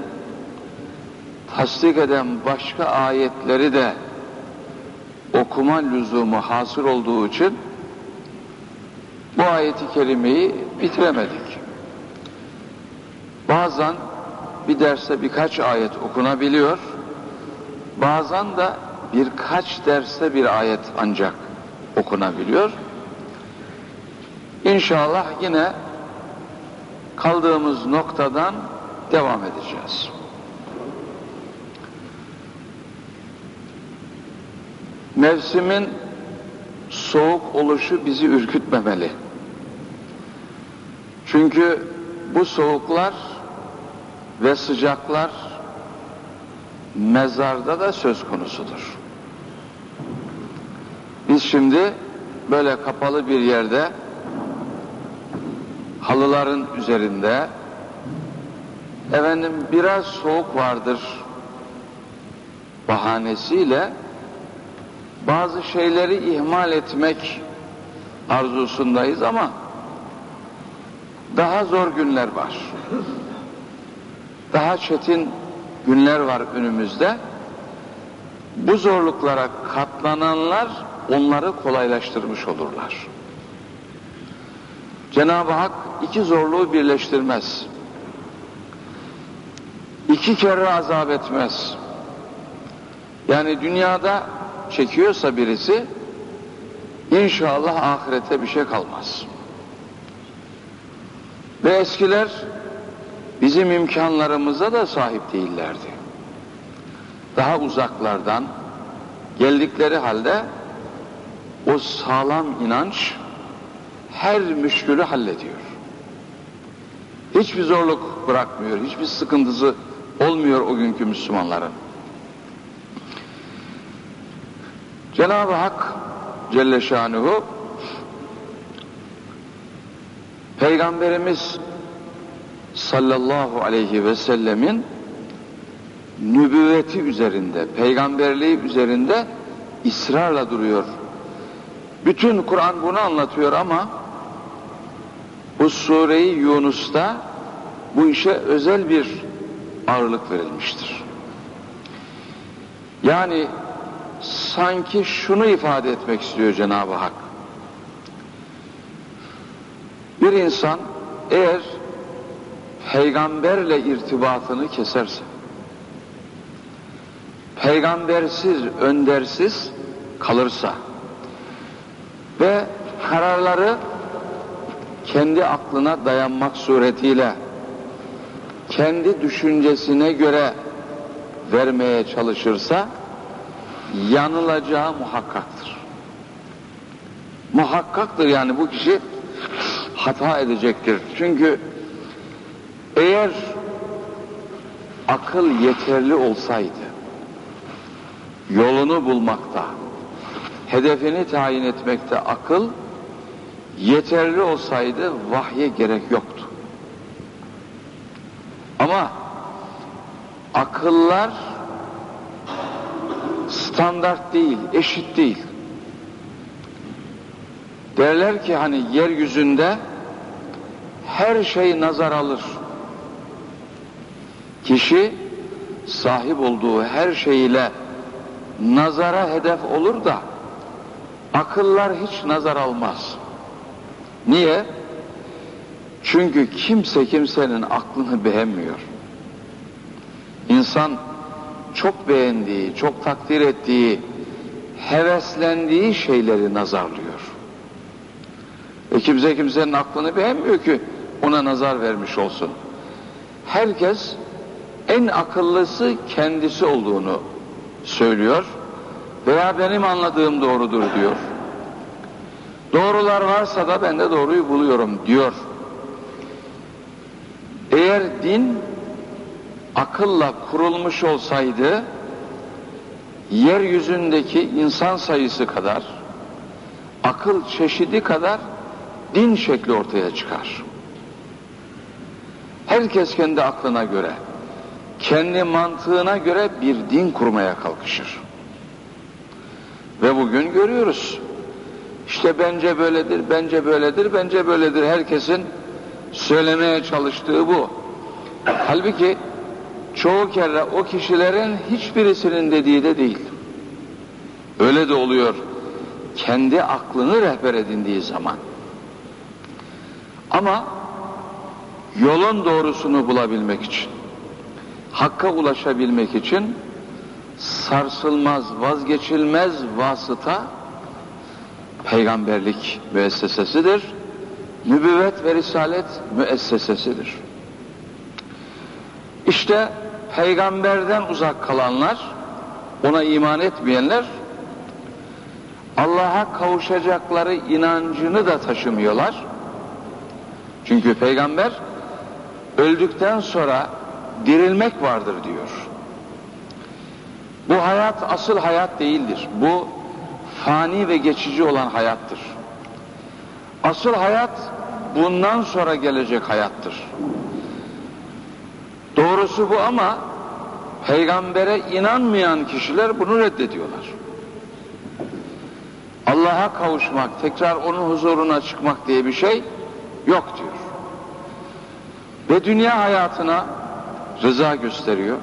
tasdik eden başka ayetleri de okuma lüzumu hasır olduğu için bu ayeti kerimeyi bitiremedik. Bazen bir derste birkaç ayet okunabiliyor, bazen de birkaç derste bir ayet ancak okunabiliyor. İnşallah yine kaldığımız noktadan devam edeceğiz. Mevsimin soğuk oluşu bizi ürkütmemeli. Çünkü bu soğuklar ve sıcaklar mezarda da söz konusudur. Biz şimdi böyle kapalı bir yerde halıların üzerinde efendim biraz soğuk vardır bahanesiyle bazı şeyleri ihmal etmek arzusundayız ama daha zor günler var. Daha çetin günler var önümüzde. Bu zorluklara katlananlar onları kolaylaştırmış olurlar. Cenab-ı Hak iki zorluğu birleştirmez. İki kere azap etmez. Yani dünyada çekiyorsa birisi inşallah ahirete bir şey kalmaz. Ve eskiler bizim imkanlarımıza da sahip değillerdi. Daha uzaklardan geldikleri halde o sağlam inanç her müşkülü hallediyor. Hiçbir zorluk bırakmıyor, hiçbir sıkıntısı olmuyor o günkü Müslümanların. Cenab-ı Hak Celle Şanuhu Peygamberimiz sallallahu aleyhi ve sellemin nübüvveti üzerinde, peygamberliği üzerinde ısrarla duruyor. Bütün Kur'an bunu anlatıyor ama bu sureyi Yunus'ta bu işe özel bir ağırlık verilmiştir. Yani sanki şunu ifade etmek istiyor Cenab-ı Hak. Bir insan eğer peygamberle irtibatını keserse, peygambersiz, öndersiz kalırsa ve kararları kendi aklına dayanmak suretiyle kendi düşüncesine göre vermeye çalışırsa yanılacağı muhakkaktır. Muhakkaktır yani bu kişi hata edecektir. Çünkü eğer akıl yeterli olsaydı yolunu bulmakta, hedefini tayin etmekte akıl yeterli olsaydı vahye gerek yoktu. Ama akıllar standart değil, eşit değil. Derler ki hani yeryüzünde her şey nazar alır. Kişi sahip olduğu her şeyiyle nazara hedef olur da akıllar hiç nazar almaz. Niye? Çünkü kimse kimsenin aklını beğenmiyor. İnsan çok beğendiği, çok takdir ettiği, heveslendiği şeyleri nazarlıyor. E kimse kimsenin aklını beğenmiyor ki ona nazar vermiş olsun. Herkes en akıllısı kendisi olduğunu söylüyor veya benim anladığım doğrudur diyor. Doğrular varsa da ben de doğruyu buluyorum diyor. Eğer din akılla kurulmuş olsaydı yeryüzündeki insan sayısı kadar akıl çeşidi kadar din şekli ortaya çıkar. Herkes kendi aklına göre, kendi mantığına göre bir din kurmaya kalkışır. Ve bugün görüyoruz. İşte bence böyledir, bence böyledir, bence böyledir. Herkesin söylemeye çalıştığı bu. Halbuki çoğu kere o kişilerin hiçbirisinin dediği de değil. Öyle de oluyor. Kendi aklını rehber edindiği zaman. Ama yolun doğrusunu bulabilmek için, hakka ulaşabilmek için sarsılmaz, vazgeçilmez vasıta peygamberlik müessesesidir. Nübüvvet ve risalet müessesesidir. İşte peygamberden uzak kalanlar, ona iman etmeyenler Allah'a kavuşacakları inancını da taşımıyorlar. Çünkü peygamber öldükten sonra dirilmek vardır diyor. Bu hayat asıl hayat değildir. Bu fani ve geçici olan hayattır. Asıl hayat bundan sonra gelecek hayattır. Doğrusu bu ama peygambere inanmayan kişiler bunu reddediyorlar. Allah'a kavuşmak, tekrar onun huzuruna çıkmak diye bir şey yok diyor. Ve dünya hayatına rıza gösteriyor,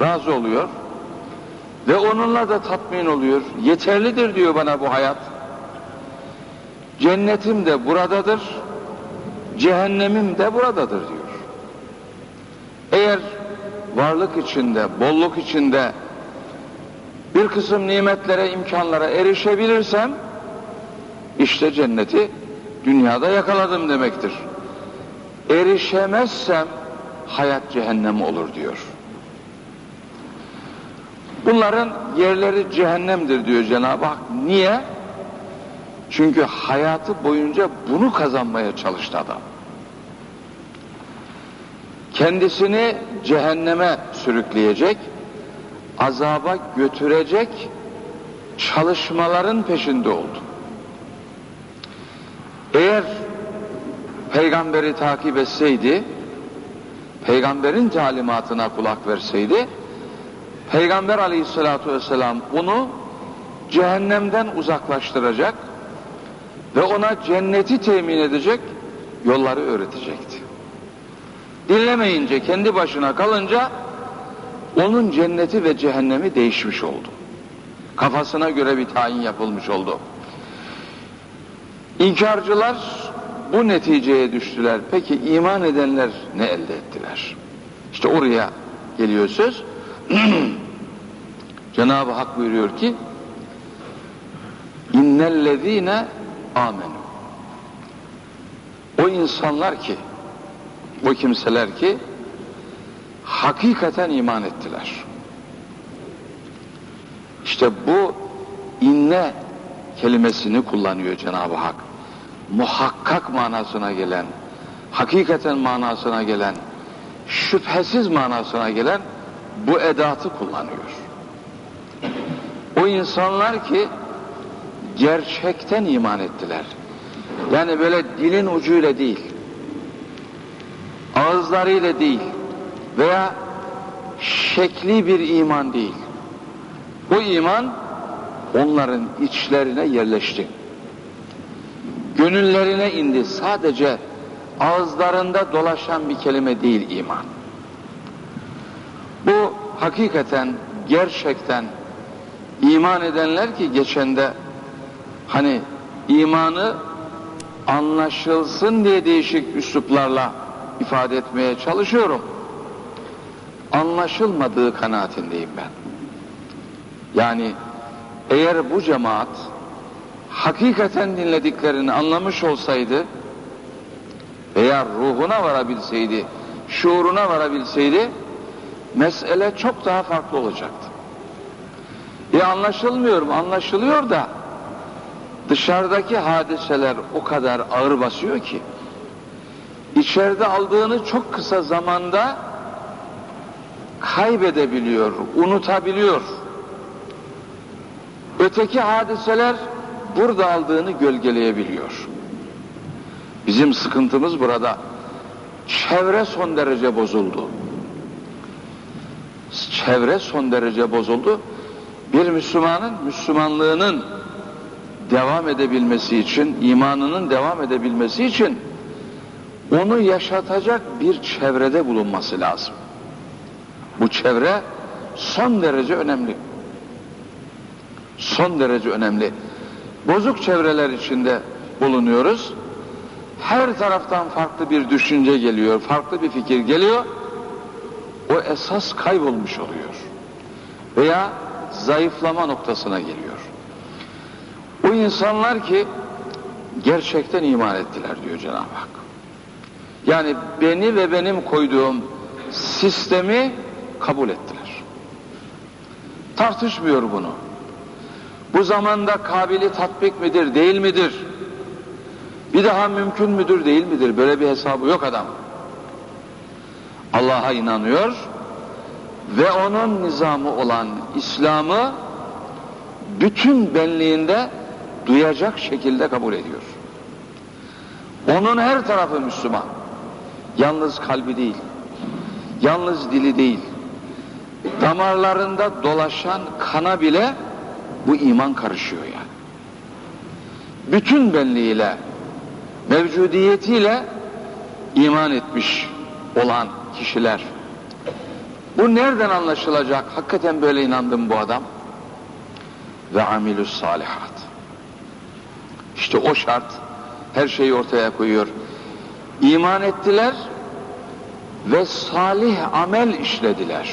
razı oluyor ve onunla da tatmin oluyor. Yeterlidir diyor bana bu hayat. Cennetim de buradadır, cehennemim de buradadır diyor. Eğer varlık içinde, bolluk içinde bir kısım nimetlere, imkanlara erişebilirsem işte cenneti dünyada yakaladım demektir. Erişemezsem hayat cehennem olur diyor. Bunların yerleri cehennemdir diyor Cenab-ı Hak. Niye? Çünkü hayatı boyunca bunu kazanmaya çalıştı adam. Kendisini cehenneme sürükleyecek, azaba götürecek çalışmaların peşinde oldu. Eğer peygamberi takip etseydi, peygamberin talimatına kulak verseydi, peygamber aleyhissalatu vesselam onu cehennemden uzaklaştıracak ve ona cenneti temin edecek yolları öğretecekti. Dinlemeyince, kendi başına kalınca onun cenneti ve cehennemi değişmiş oldu. Kafasına göre bir tayin yapılmış oldu. İnkarcılar bu neticeye düştüler. Peki iman edenler ne elde ettiler? İşte oraya geliyor söz. Cenab-ı Hak buyuruyor ki innellezine amenu o insanlar ki o kimseler ki hakikaten iman ettiler. İşte bu inne kelimesini kullanıyor Cenab-ı Hak. Muhakkak manasına gelen, hakikaten manasına gelen, şüphesiz manasına gelen bu edatı kullanıyor. O insanlar ki gerçekten iman ettiler. Yani böyle dilin ucuyla değil, ağızlarıyla değil veya şekli bir iman değil. Bu iman onların içlerine yerleşti. Gönüllerine indi. Sadece ağızlarında dolaşan bir kelime değil iman. Bu hakikaten, gerçekten iman edenler ki geçende hani imanı anlaşılsın diye değişik üsluplarla ifade etmeye çalışıyorum. Anlaşılmadığı kanaatindeyim ben. Yani eğer bu cemaat hakikaten dinlediklerini anlamış olsaydı veya ruhuna varabilseydi, şuuruna varabilseydi mesele çok daha farklı olacaktı. E anlaşılmıyor mu? Anlaşılıyor da dışarıdaki hadiseler o kadar ağır basıyor ki içeride aldığını çok kısa zamanda kaybedebiliyor, unutabiliyor. Öteki hadiseler burada aldığını gölgeleyebiliyor. Bizim sıkıntımız burada. Çevre son derece bozuldu. Çevre son derece bozuldu. Bir Müslümanın Müslümanlığının devam edebilmesi için, imanının devam edebilmesi için onu yaşatacak bir çevrede bulunması lazım. Bu çevre son derece önemli. Son derece önemli. Bozuk çevreler içinde bulunuyoruz. Her taraftan farklı bir düşünce geliyor, farklı bir fikir geliyor. O esas kaybolmuş oluyor. Veya zayıflama noktasına geliyor. O insanlar ki gerçekten iman ettiler diyor Cenab-ı Hak. Yani beni ve benim koyduğum sistemi kabul ettiler. Tartışmıyor bunu. Bu zamanda kabili tatbik midir, değil midir? Bir daha mümkün müdür, değil midir? Böyle bir hesabı yok adam. Allah'a inanıyor ve onun nizamı olan İslam'ı bütün benliğinde duyacak şekilde kabul ediyor. Onun her tarafı Müslüman. Yalnız kalbi değil. Yalnız dili değil. Damarlarında dolaşan kana bile bu iman karışıyor yani. Bütün benliğiyle, mevcudiyetiyle iman etmiş olan kişiler. Bu nereden anlaşılacak? Hakikaten böyle inandım bu adam. Ve amilus salihat. İşte o şart her şeyi ortaya koyuyor. İman ettiler ve salih amel işlediler.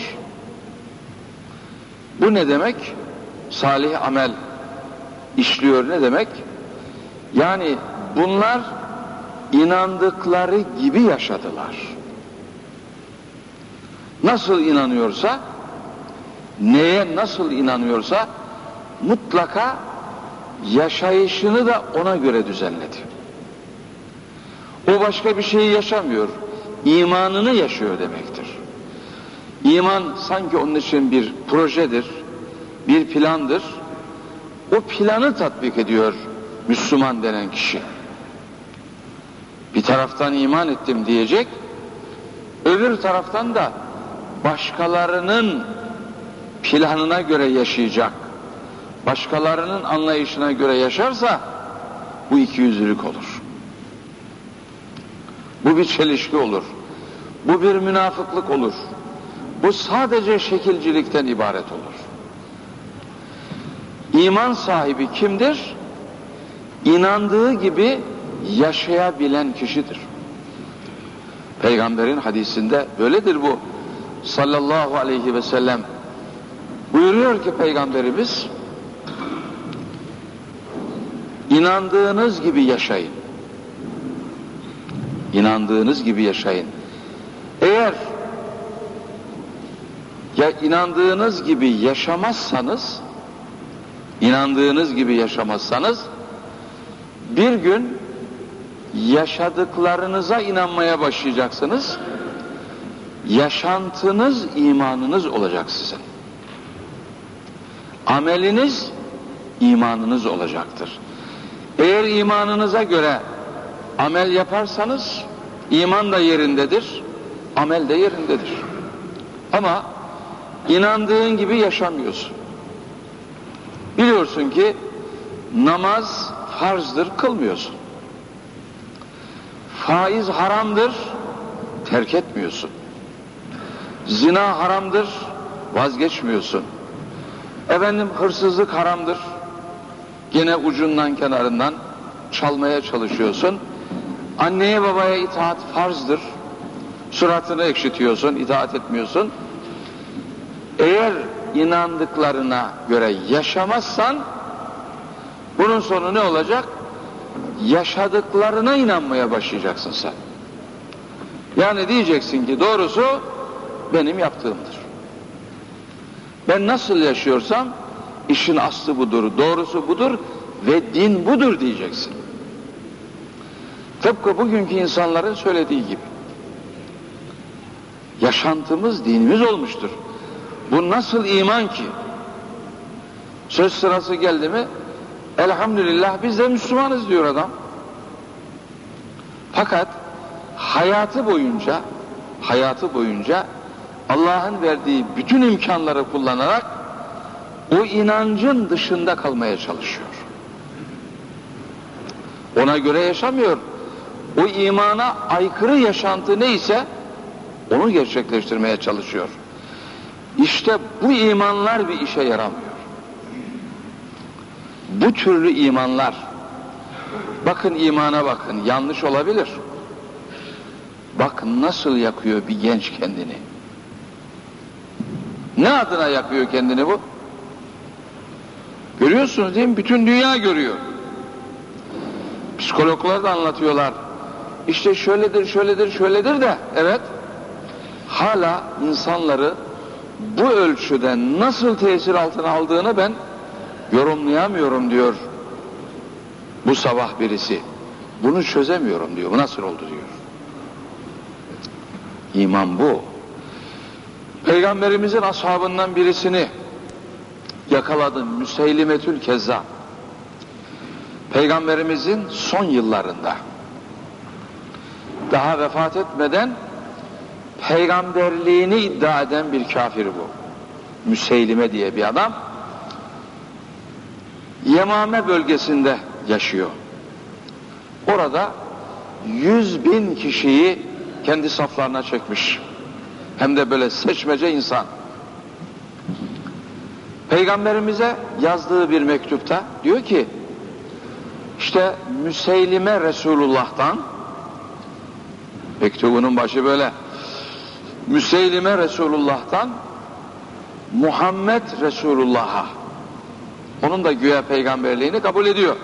Bu ne demek? Salih amel işliyor ne demek? Yani bunlar inandıkları gibi yaşadılar. Nasıl inanıyorsa, neye nasıl inanıyorsa mutlaka yaşayışını da ona göre düzenledi. O başka bir şeyi yaşamıyor. imanını yaşıyor demektir. İman sanki onun için bir projedir, bir plandır. O planı tatbik ediyor Müslüman denen kişi. Bir taraftan iman ettim diyecek, öbür taraftan da başkalarının planına göre yaşayacak. Başkalarının anlayışına göre yaşarsa bu ikiyüzlülük olur. Bu bir çelişki olur. Bu bir münafıklık olur. Bu sadece şekilcilikten ibaret olur. İman sahibi kimdir? İnandığı gibi yaşayabilen kişidir. Peygamberin hadisinde böyledir bu. Sallallahu aleyhi ve sellem buyuruyor ki Peygamberimiz inandığınız gibi yaşayın. İnandığınız gibi yaşayın. Eğer ya inandığınız gibi yaşamazsanız inandığınız gibi yaşamazsanız bir gün yaşadıklarınıza inanmaya başlayacaksınız. Yaşantınız imanınız olacak sizin. Ameliniz imanınız olacaktır. Eğer imanınıza göre amel yaparsanız iman da yerindedir, amel de yerindedir. Ama inandığın gibi yaşamıyorsun. Biliyorsun ki namaz farzdır, kılmıyorsun. Faiz haramdır, terk etmiyorsun. Zina haramdır, vazgeçmiyorsun. Efendim hırsızlık haramdır. Gene ucundan kenarından çalmaya çalışıyorsun. Anneye babaya itaat farzdır. Suratını ekşitiyorsun, itaat etmiyorsun. Eğer inandıklarına göre yaşamazsan bunun sonu ne olacak? Yaşadıklarına inanmaya başlayacaksın sen. Yani diyeceksin ki doğrusu benim yaptığımdır. Ben nasıl yaşıyorsam işin aslı budur, doğrusu budur ve din budur diyeceksin. Tıpkı bugünkü insanların söylediği gibi. Yaşantımız dinimiz olmuştur. Bu nasıl iman ki? Söz sırası geldi mi elhamdülillah biz de Müslümanız diyor adam. Fakat hayatı boyunca hayatı boyunca Allah'ın verdiği bütün imkanları kullanarak o inancın dışında kalmaya çalışıyor. Ona göre yaşamıyor. O imana aykırı yaşantı neyse onu gerçekleştirmeye çalışıyor. İşte bu imanlar bir işe yaramıyor. Bu türlü imanlar bakın imana bakın yanlış olabilir. Bakın nasıl yakıyor bir genç kendini. Ne adına yakıyor kendini bu? Görüyorsunuz değil mi? Bütün dünya görüyor. Psikologlar da anlatıyorlar. İşte şöyledir, şöyledir, şöyledir de evet. Hala insanları bu ölçüde nasıl tesir altına aldığını ben yorumlayamıyorum diyor bu sabah birisi. Bunu çözemiyorum diyor. Bu nasıl oldu diyor. İman bu. Peygamberimizin ashabından birisini yakaladı Müseylimetül Kezzab. Peygamberimizin son yıllarında daha vefat etmeden peygamberliğini iddia eden bir kafir bu. Müseylime diye bir adam. Yemame bölgesinde yaşıyor. Orada yüz bin kişiyi kendi saflarına çekmiş. Hem de böyle seçmece insan. Peygamberimize yazdığı bir mektupta diyor ki işte Müseylime Resulullah'tan mektubunun başı böyle Müseylime Resulullah'tan Muhammed Resulullah'a onun da güya peygamberliğini kabul ediyor.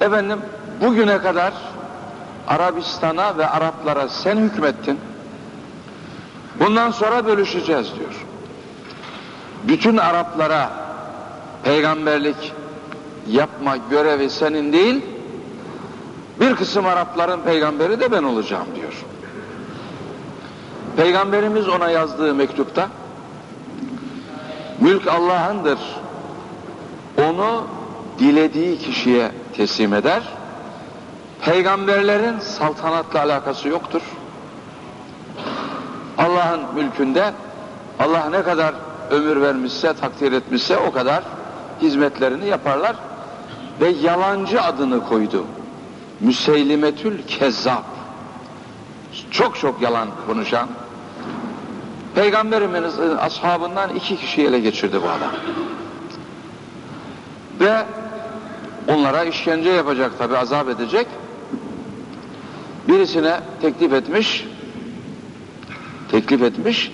Efendim bugüne kadar Arabistan'a ve Araplara sen hükmettin. Bundan sonra bölüşeceğiz diyor. Bütün Araplara peygamberlik yapma görevi senin değil, bir kısım Arapların peygamberi de ben olacağım diyor. Peygamberimiz ona yazdığı mektupta mülk Allah'ındır. Onu dilediği kişiye teslim eder. Peygamberlerin saltanatla alakası yoktur. Allah'ın mülkünde Allah ne kadar ömür vermişse, takdir etmişse o kadar hizmetlerini yaparlar ve yalancı adını koydu. Müseylimetül Kezzab. Çok çok yalan konuşan. Peygamberimizin ashabından iki kişi ele geçirdi bu adam. Ve onlara işkence yapacak tabi azap edecek. Birisine teklif etmiş, teklif etmiş,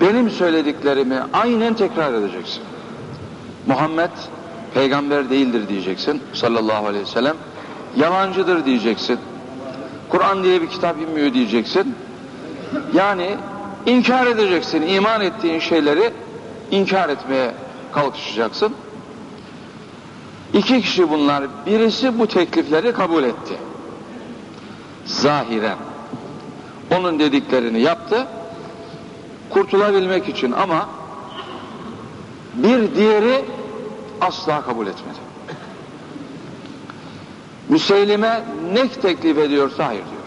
benim söylediklerimi aynen tekrar edeceksin. Muhammed peygamber değildir diyeceksin sallallahu aleyhi ve sellem. Yalancıdır diyeceksin. Kur'an diye bir kitap inmiyor diyeceksin. Yani inkar edeceksin. iman ettiğin şeyleri inkar etmeye kalkışacaksın. İki kişi bunlar. Birisi bu teklifleri kabul etti. Zahiren. Onun dediklerini yaptı. Kurtulabilmek için ama bir diğeri asla kabul etmedi. Müseylime ne teklif ediyorsa hayır diyor.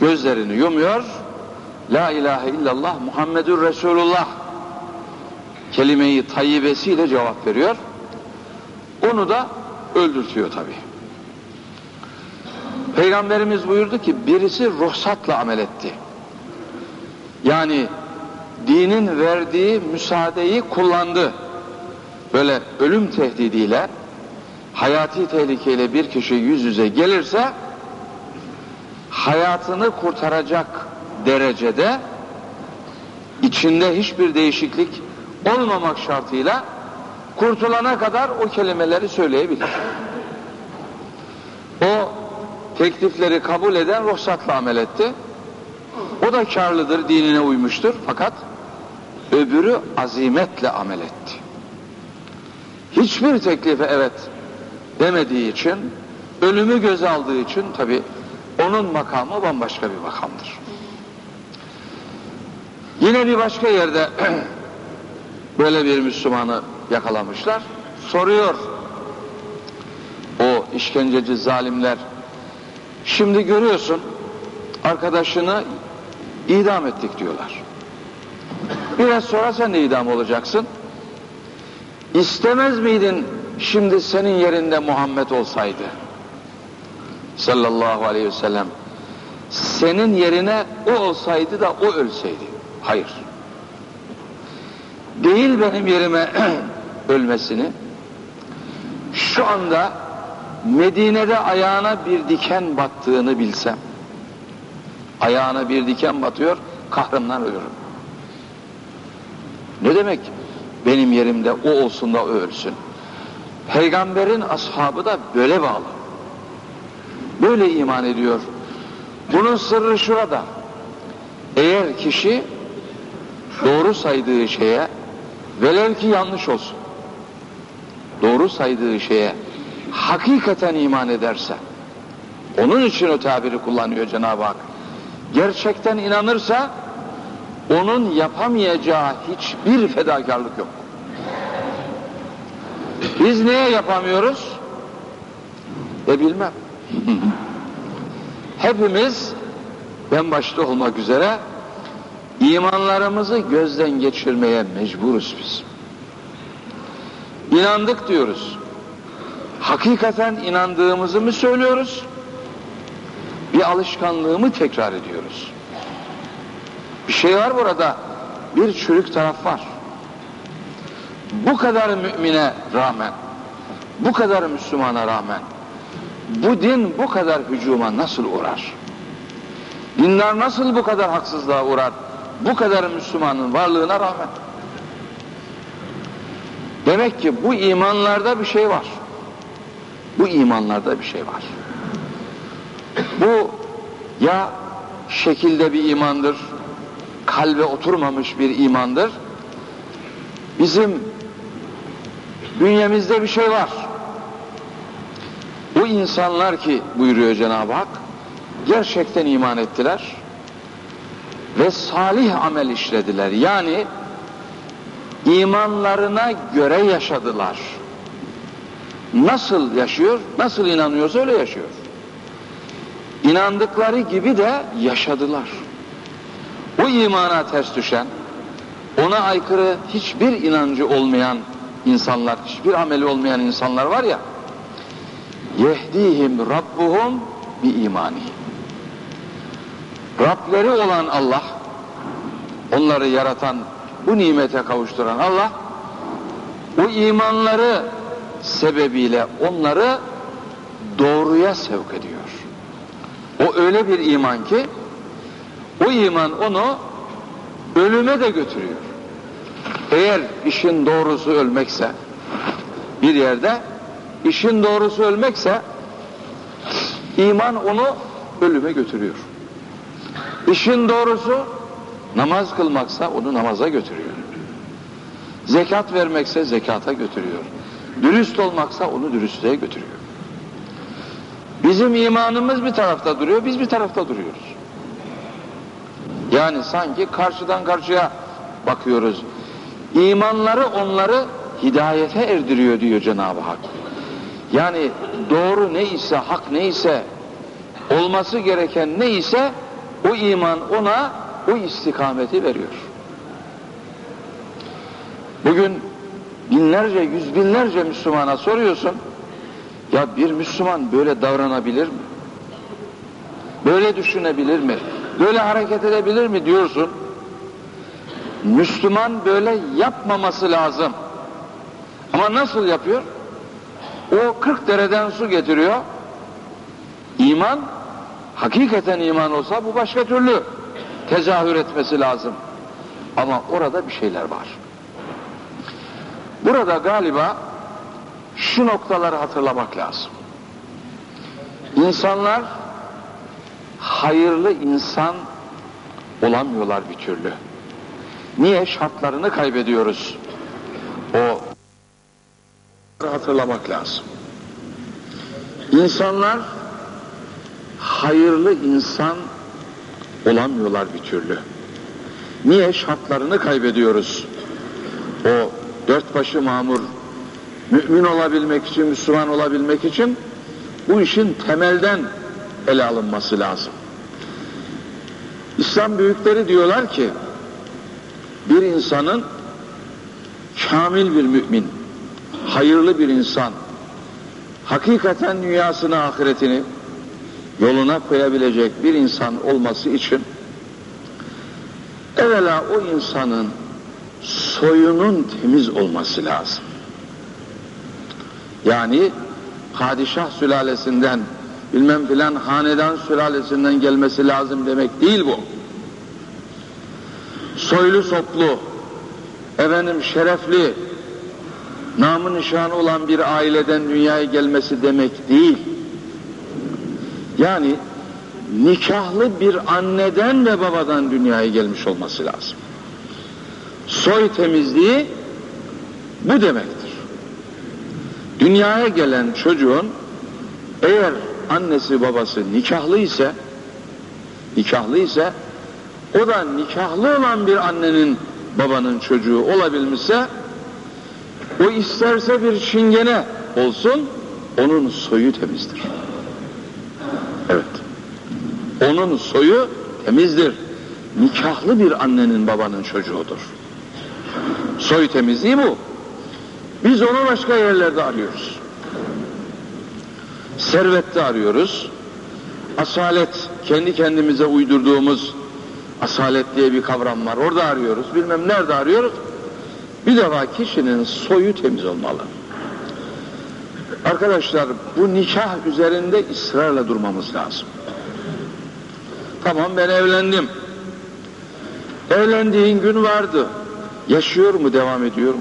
Gözlerini yumuyor. La ilahe illallah Muhammedur Resulullah kelimeyi tayyibesiyle cevap veriyor. Onu da öldürtüyor tabi. Peygamberimiz buyurdu ki birisi ruhsatla amel etti. Yani dinin verdiği müsaadeyi kullandı. Böyle ölüm tehdidiyle, hayati tehlikeyle bir kişi yüz yüze gelirse, hayatını kurtaracak derecede içinde hiçbir değişiklik olmamak şartıyla kurtulana kadar o kelimeleri söyleyebilir. O teklifleri kabul eden ruhsatla amel etti. O da karlıdır, dinine uymuştur. Fakat öbürü azimetle amel etti. Hiçbir teklife evet demediği için, ölümü göz aldığı için tabi onun makamı bambaşka bir makamdır. Yine bir başka yerde böyle bir Müslümanı yakalamışlar. Soruyor o işkenceci zalimler. Şimdi görüyorsun arkadaşını idam ettik diyorlar. Biraz sonra sen de idam olacaksın. İstemez miydin şimdi senin yerinde Muhammed olsaydı? Sallallahu aleyhi ve sellem. Senin yerine o olsaydı da o ölseydi. Hayır. Değil benim yerime ölmesini. Şu anda Medine'de ayağına bir diken battığını bilsem. Ayağına bir diken batıyor, kahrımdan ölürüm. Ne demek? Benim yerimde o olsun da o ölsün. Peygamberin ashabı da böyle bağlı. Böyle iman ediyor. Bunun sırrı şurada. Eğer kişi doğru saydığı şeye velev ki yanlış olsun doğru saydığı şeye hakikaten iman ederse onun için o tabiri kullanıyor Cenab-ı Hak. Gerçekten inanırsa onun yapamayacağı hiçbir fedakarlık yok. Biz neye yapamıyoruz? E bilmem. Hepimiz ben başta olmak üzere imanlarımızı gözden geçirmeye mecburuz biz. İnandık diyoruz. Hakikaten inandığımızı mı söylüyoruz? Bir alışkanlığı mı tekrar ediyoruz? Bir şey var burada. Bir çürük taraf var. Bu kadar mümine rağmen, bu kadar Müslümana rağmen, bu din bu kadar hücuma nasıl uğrar? Dinler nasıl bu kadar haksızlığa uğrar? Bu kadar Müslümanın varlığına rağmen. Demek ki bu imanlarda bir şey var. Bu imanlarda bir şey var. Bu ya şekilde bir imandır, kalbe oturmamış bir imandır. Bizim bünyemizde bir şey var. Bu insanlar ki buyuruyor Cenab-ı Hak gerçekten iman ettiler ve salih amel işlediler. Yani imanlarına göre yaşadılar. Nasıl yaşıyor, nasıl inanıyorsa öyle yaşıyor. İnandıkları gibi de yaşadılar. Bu imana ters düşen, ona aykırı hiçbir inancı olmayan insanlar, hiçbir ameli olmayan insanlar var ya, yehdihim rabbuhum bi imani. Rableri olan Allah, onları yaratan bu nimete kavuşturan Allah bu imanları sebebiyle onları doğruya sevk ediyor. O öyle bir iman ki o iman onu ölüme de götürüyor. Eğer işin doğrusu ölmekse bir yerde işin doğrusu ölmekse iman onu ölüme götürüyor. İşin doğrusu Namaz kılmaksa onu namaza götürüyor. Zekat vermekse zekata götürüyor. Dürüst olmaksa onu dürüstlüğe götürüyor. Bizim imanımız bir tarafta duruyor, biz bir tarafta duruyoruz. Yani sanki karşıdan karşıya bakıyoruz. İmanları onları hidayete erdiriyor diyor Cenab-ı Hak. Yani doğru neyse, hak neyse, olması gereken neyse o iman ona bu istikameti veriyor. Bugün binlerce, yüz binlerce Müslümana soruyorsun, ya bir Müslüman böyle davranabilir mi? Böyle düşünebilir mi? Böyle hareket edebilir mi diyorsun? Müslüman böyle yapmaması lazım. Ama nasıl yapıyor? O 40 dereden su getiriyor. İman, hakikaten iman olsa bu başka türlü tezahür etmesi lazım. Ama orada bir şeyler var. Burada galiba şu noktaları hatırlamak lazım. İnsanlar hayırlı insan olamıyorlar bir türlü. Niye? Şartlarını kaybediyoruz. O hatırlamak lazım. İnsanlar hayırlı insan olamıyorlar bir türlü. Niye? Şartlarını kaybediyoruz. O dört başı mamur mümin olabilmek için, Müslüman olabilmek için bu işin temelden ele alınması lazım. İslam büyükleri diyorlar ki bir insanın kamil bir mümin, hayırlı bir insan, hakikaten dünyasını, ahiretini yoluna koyabilecek bir insan olması için evvela o insanın soyunun temiz olması lazım. Yani padişah sülalesinden bilmem filan hanedan sülalesinden gelmesi lazım demek değil bu. Soylu soplu, efendim şerefli, namı nişanı olan bir aileden dünyaya gelmesi demek değil. Yani nikahlı bir anneden ve babadan dünyaya gelmiş olması lazım. Soy temizliği bu demektir. Dünyaya gelen çocuğun eğer annesi babası nikahlı ise nikahlı ise o da nikahlı olan bir annenin babanın çocuğu olabilmişse o isterse bir çingene olsun onun soyu temizdir. Evet. Onun soyu temizdir. Nikahlı bir annenin babanın çocuğudur. Soy temizliği bu. Biz onu başka yerlerde arıyoruz. Servette arıyoruz. Asalet, kendi kendimize uydurduğumuz asalet diye bir kavram var. Orada arıyoruz. Bilmem nerede arıyoruz. Bir defa kişinin soyu temiz olmalı. Arkadaşlar bu nikah üzerinde ısrarla durmamız lazım. Tamam ben evlendim. Evlendiğin gün vardı. Yaşıyor mu devam ediyor mu?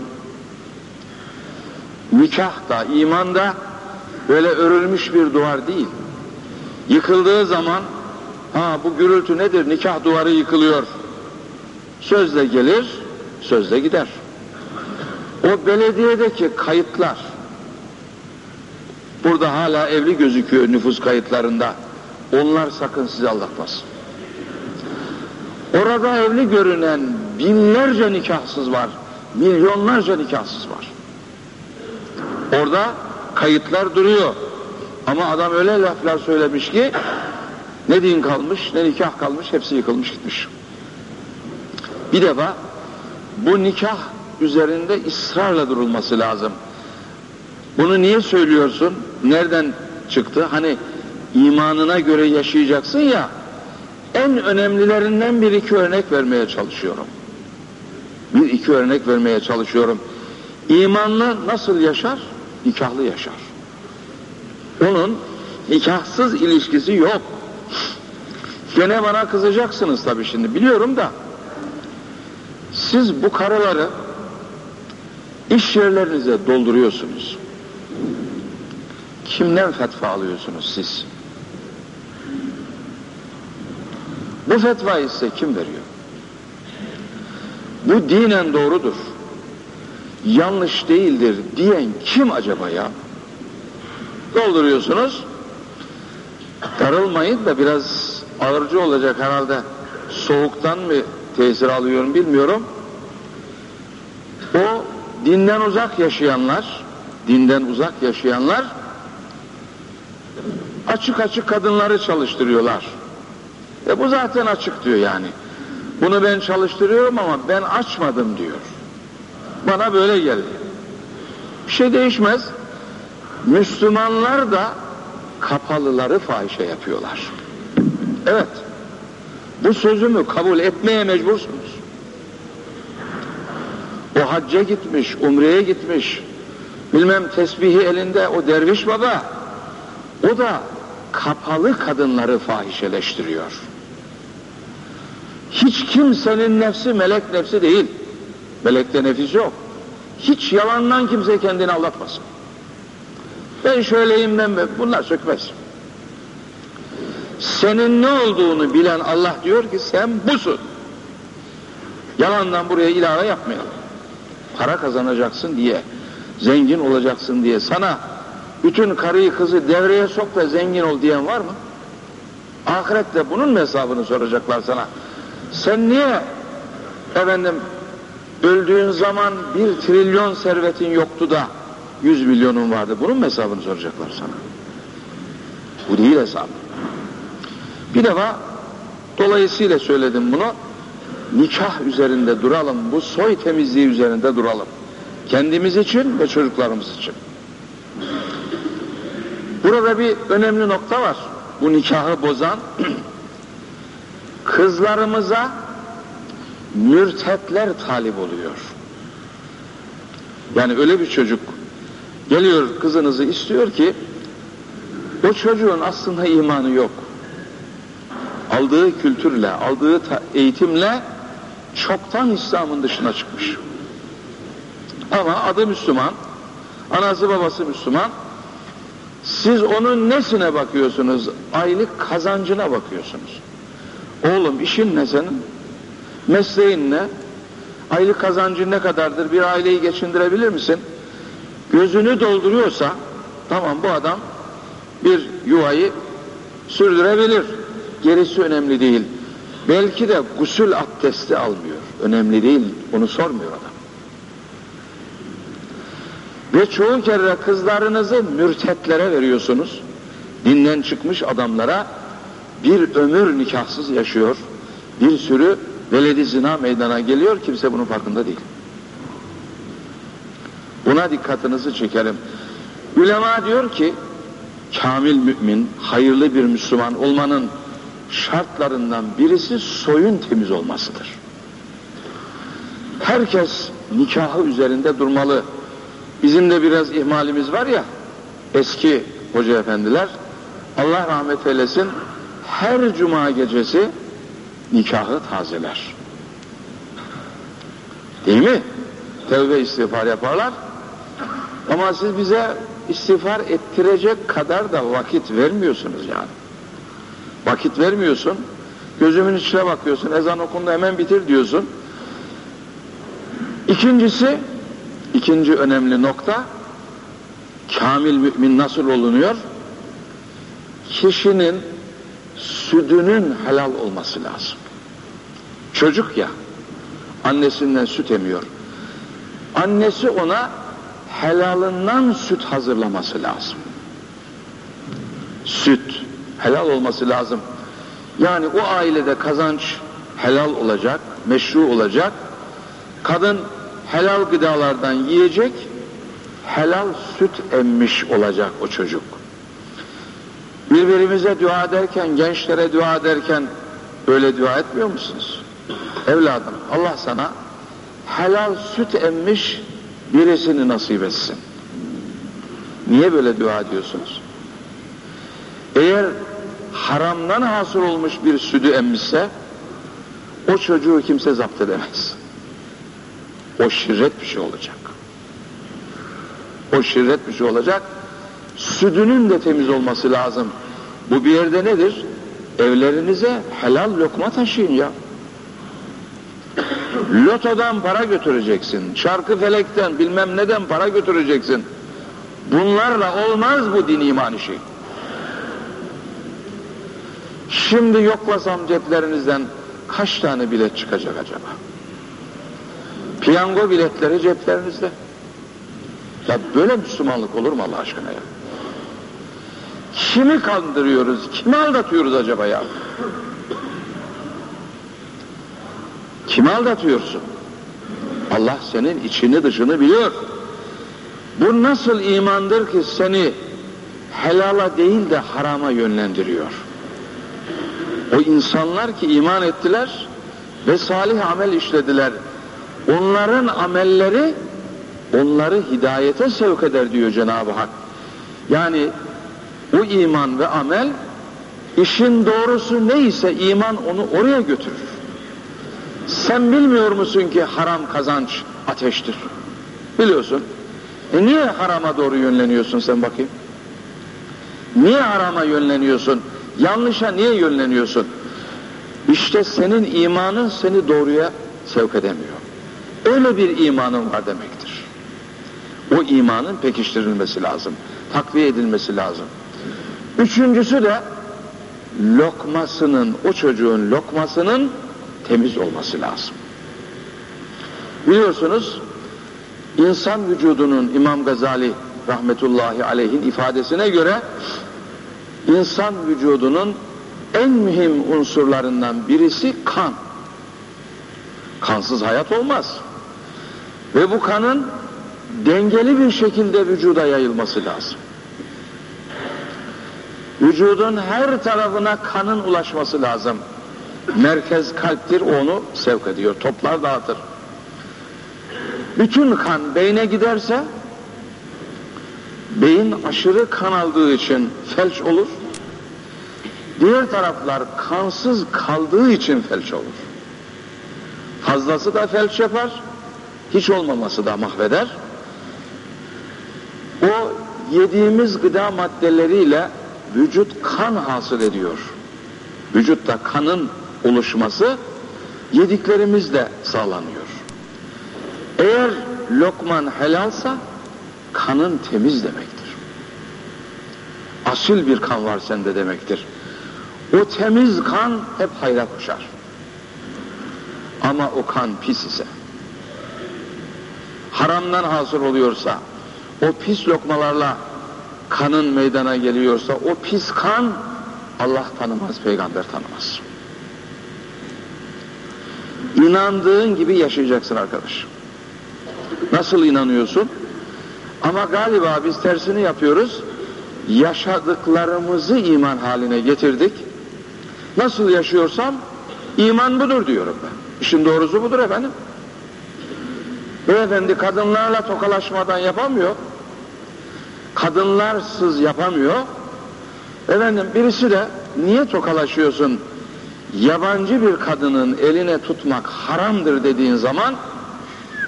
Nikah da iman da böyle örülmüş bir duvar değil. Yıkıldığı zaman ha bu gürültü nedir? Nikah duvarı yıkılıyor. Sözle gelir, sözle gider. O belediyedeki kayıtlar burada hala evli gözüküyor nüfus kayıtlarında. Onlar sakın sizi aldatmasın. Orada evli görünen binlerce nikahsız var. Milyonlarca nikahsız var. Orada kayıtlar duruyor. Ama adam öyle laflar söylemiş ki ne din kalmış ne nikah kalmış hepsi yıkılmış gitmiş. Bir defa bu nikah üzerinde ısrarla durulması lazım. Bunu niye söylüyorsun? Nereden çıktı? Hani imanına göre yaşayacaksın ya en önemlilerinden bir iki örnek vermeye çalışıyorum. Bir iki örnek vermeye çalışıyorum. İmanlı nasıl yaşar? Nikahlı yaşar. Onun nikahsız ilişkisi yok. Gene bana kızacaksınız tabii şimdi biliyorum da siz bu karıları iş yerlerinize dolduruyorsunuz. Kimden fetva alıyorsunuz siz? Bu fetvayı size kim veriyor? Bu dinen doğrudur. Yanlış değildir diyen kim acaba ya? Dolduruyorsunuz. Darılmayın da biraz ağırcı olacak herhalde. Soğuktan mı tesir alıyorum bilmiyorum. O dinden uzak yaşayanlar, dinden uzak yaşayanlar açık açık kadınları çalıştırıyorlar. E bu zaten açık diyor yani. Bunu ben çalıştırıyorum ama ben açmadım diyor. Bana böyle geldi. Bir şey değişmez. Müslümanlar da kapalıları fahişe yapıyorlar. Evet. Bu sözümü kabul etmeye mecbursunuz. O hacca gitmiş, umreye gitmiş, bilmem tesbihi elinde o derviş baba, o da kapalı kadınları fahişeleştiriyor. Hiç kimsenin nefsi melek nefsi değil. Melekte nefis yok. Hiç yalandan kimse kendini aldatmasın. Ben şöyleyim ben bunlar sökmez. Senin ne olduğunu bilen Allah diyor ki sen busun. Yalandan buraya ilave yapmayalım. Para kazanacaksın diye, zengin olacaksın diye sana bütün karıyı kızı devreye sok da zengin ol diyen var mı? Ahirette bunun hesabını soracaklar sana? Sen niye efendim öldüğün zaman bir trilyon servetin yoktu da yüz milyonun vardı? Bunun mu hesabını soracaklar sana? Bu değil hesap. Bir defa dolayısıyla söyledim bunu. Nikah üzerinde duralım. Bu soy temizliği üzerinde duralım. Kendimiz için ve çocuklarımız için. Burada bir önemli nokta var. Bu nikahı bozan kızlarımıza mürtetler talip oluyor. Yani öyle bir çocuk geliyor kızınızı istiyor ki o çocuğun aslında imanı yok. Aldığı kültürle, aldığı eğitimle çoktan İslam'ın dışına çıkmış. Ama adı Müslüman, anası babası Müslüman. Siz onun nesine bakıyorsunuz? Aylık kazancına bakıyorsunuz. Oğlum işin ne senin? Mesleğin ne? Aylık kazancın ne kadardır? Bir aileyi geçindirebilir misin? Gözünü dolduruyorsa tamam bu adam bir yuvayı sürdürebilir. Gerisi önemli değil. Belki de gusül abdesti almıyor. Önemli değil. Onu sormuyor adam. Ve çoğu kere kızlarınızı mürtetlere veriyorsunuz. Dinden çıkmış adamlara bir ömür nikahsız yaşıyor. Bir sürü veledi zina meydana geliyor. Kimse bunun farkında değil. Buna dikkatinizi çekerim. Ülema diyor ki kamil mümin, hayırlı bir Müslüman olmanın şartlarından birisi soyun temiz olmasıdır. Herkes nikahı üzerinde durmalı. Bizim de biraz ihmalimiz var ya, eski hoca efendiler, Allah rahmet eylesin, her cuma gecesi nikahı tazeler. Değil mi? Tevbe istiğfar yaparlar. Ama siz bize istiğfar ettirecek kadar da vakit vermiyorsunuz yani. Vakit vermiyorsun. Gözümün içine bakıyorsun. Ezan okundu hemen bitir diyorsun. İkincisi, ikinci önemli nokta, kamil mümin nasıl olunuyor? Kişinin sütünün helal olması lazım. Çocuk ya, annesinden süt emiyor. Annesi ona helalından süt hazırlaması lazım. Süt, helal olması lazım. Yani o ailede kazanç helal olacak, meşru olacak. Kadın helal gıdalardan yiyecek, helal süt emmiş olacak o çocuk. Birbirimize dua ederken, gençlere dua ederken öyle dua etmiyor musunuz? Evladım Allah sana helal süt emmiş birisini nasip etsin. Niye böyle dua ediyorsunuz? Eğer haramdan hasıl olmuş bir sütü emmişse o çocuğu kimse zapt edemez. O şirret bir şey olacak. O şirret bir şey olacak. Sütünün de temiz olması lazım. Bu bir yerde nedir? Evlerinize helal lokma taşıyın ya. Lotodan para götüreceksin. Çarkı felekten bilmem neden para götüreceksin. Bunlarla olmaz bu din iman işi. Şimdi yoklasam ceplerinizden kaç tane bilet çıkacak acaba? Piyango biletleri ceplerinizde. Ya böyle Müslümanlık olur mu Allah aşkına ya? Kimi kandırıyoruz, kimi aldatıyoruz acaba ya? Kimi aldatıyorsun? Allah senin içini dışını biliyor. Bu nasıl imandır ki seni helala değil de harama yönlendiriyor? O insanlar ki iman ettiler ve salih amel işlediler. Onların amelleri onları hidayete sevk eder diyor Cenab-ı Hak. Yani o iman ve amel işin doğrusu neyse iman onu oraya götürür. Sen bilmiyor musun ki haram kazanç ateştir? Biliyorsun. E niye harama doğru yönleniyorsun sen bakayım? Niye harama yönleniyorsun? Yanlışa niye yönleniyorsun? İşte senin imanın seni doğruya sevk edemiyor. Öyle bir imanın var demektir. O imanın pekiştirilmesi lazım. Takviye edilmesi lazım. Üçüncüsü de lokmasının, o çocuğun lokmasının temiz olması lazım. Biliyorsunuz insan vücudunun İmam Gazali rahmetullahi aleyhin ifadesine göre insan vücudunun en mühim unsurlarından birisi kan. Kansız hayat olmaz. Ve bu kanın dengeli bir şekilde vücuda yayılması lazım. Vücudun her tarafına kanın ulaşması lazım. Merkez kalptir onu sevk ediyor, toplar dağıtır. Bütün kan beyne giderse beyin aşırı kan aldığı için felç olur. Diğer taraflar kansız kaldığı için felç olur. Fazlası da felç yapar, hiç olmaması da mahveder. O yediğimiz gıda maddeleriyle vücut kan hasıl ediyor. Vücutta kanın oluşması yediklerimizle sağlanıyor. Eğer lokman helalsa kanın temiz demektir. Asil bir kan var sende demektir. O temiz kan hep hayra koşar. Ama o kan pis ise, haramdan hasıl oluyorsa, o pis lokmalarla kanın meydana geliyorsa, o pis kan Allah tanımaz, peygamber tanımaz. İnandığın gibi yaşayacaksın arkadaş. Nasıl inanıyorsun? Ama galiba biz tersini yapıyoruz. Yaşadıklarımızı iman haline getirdik. Nasıl yaşıyorsam iman budur diyorum ben. İşin doğrusu budur efendim. Beyefendi kadınlarla tokalaşmadan yapamıyor. Kadınlarsız yapamıyor. Efendim birisi de niye tokalaşıyorsun? Yabancı bir kadının eline tutmak haramdır dediğin zaman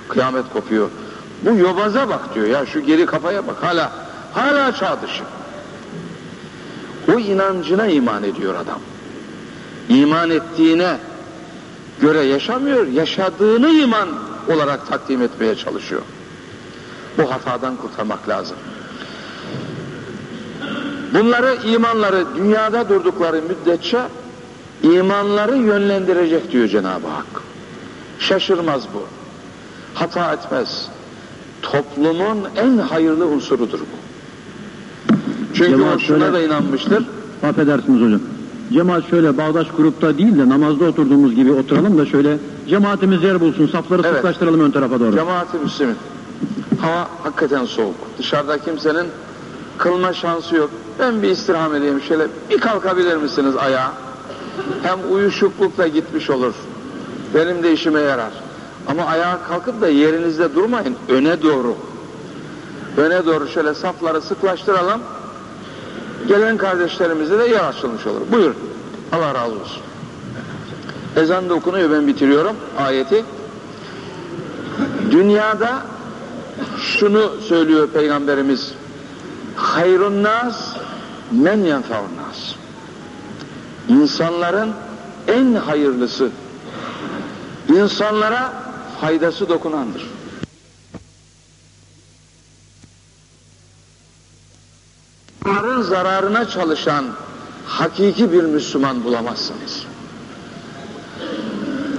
kıyamet kopuyor. Bu yobaza bak diyor ya şu geri kafaya bak hala hala çağ dışı. O inancına iman ediyor adam. İman ettiğine göre yaşamıyor, yaşadığını iman olarak takdim etmeye çalışıyor. Bu hatadan kurtarmak lazım. Bunları imanları dünyada durdukları müddetçe imanları yönlendirecek diyor Cenab-ı Hak. Şaşırmaz bu. Hata etmez. Toplumun en hayırlı unsurudur bu. Çünkü Cemaat o şuna şöyle- da inanmıştır. Affedersiniz hocam. Cemaat şöyle bağdaş grupta değil de namazda oturduğumuz gibi oturalım da şöyle cemaatimiz yer bulsun. Safları Evet. sıklaştıralım ön tarafa doğru. Cemaati Müslümin. Hava hakikaten soğuk. Dışarıda kimsenin kılma şansı yok. Ben bir istirham edeyim şöyle bir kalkabilir misiniz ayağa? Hem uyuşuklukla gitmiş olur. Benim de işime yarar. Ama ayağa kalkıp da yerinizde durmayın. Öne doğru. Öne doğru şöyle safları sıklaştıralım. Gelen kardeşlerimize de yer açılmış olur. Buyur. Allah razı olsun. Ezan da okunuyor ben bitiriyorum ayeti. Dünyada şunu söylüyor Peygamberimiz. Hayrun nas men yenfa'un nas. İnsanların en hayırlısı insanlara faydası dokunandır. Onların zararına çalışan hakiki bir Müslüman bulamazsınız.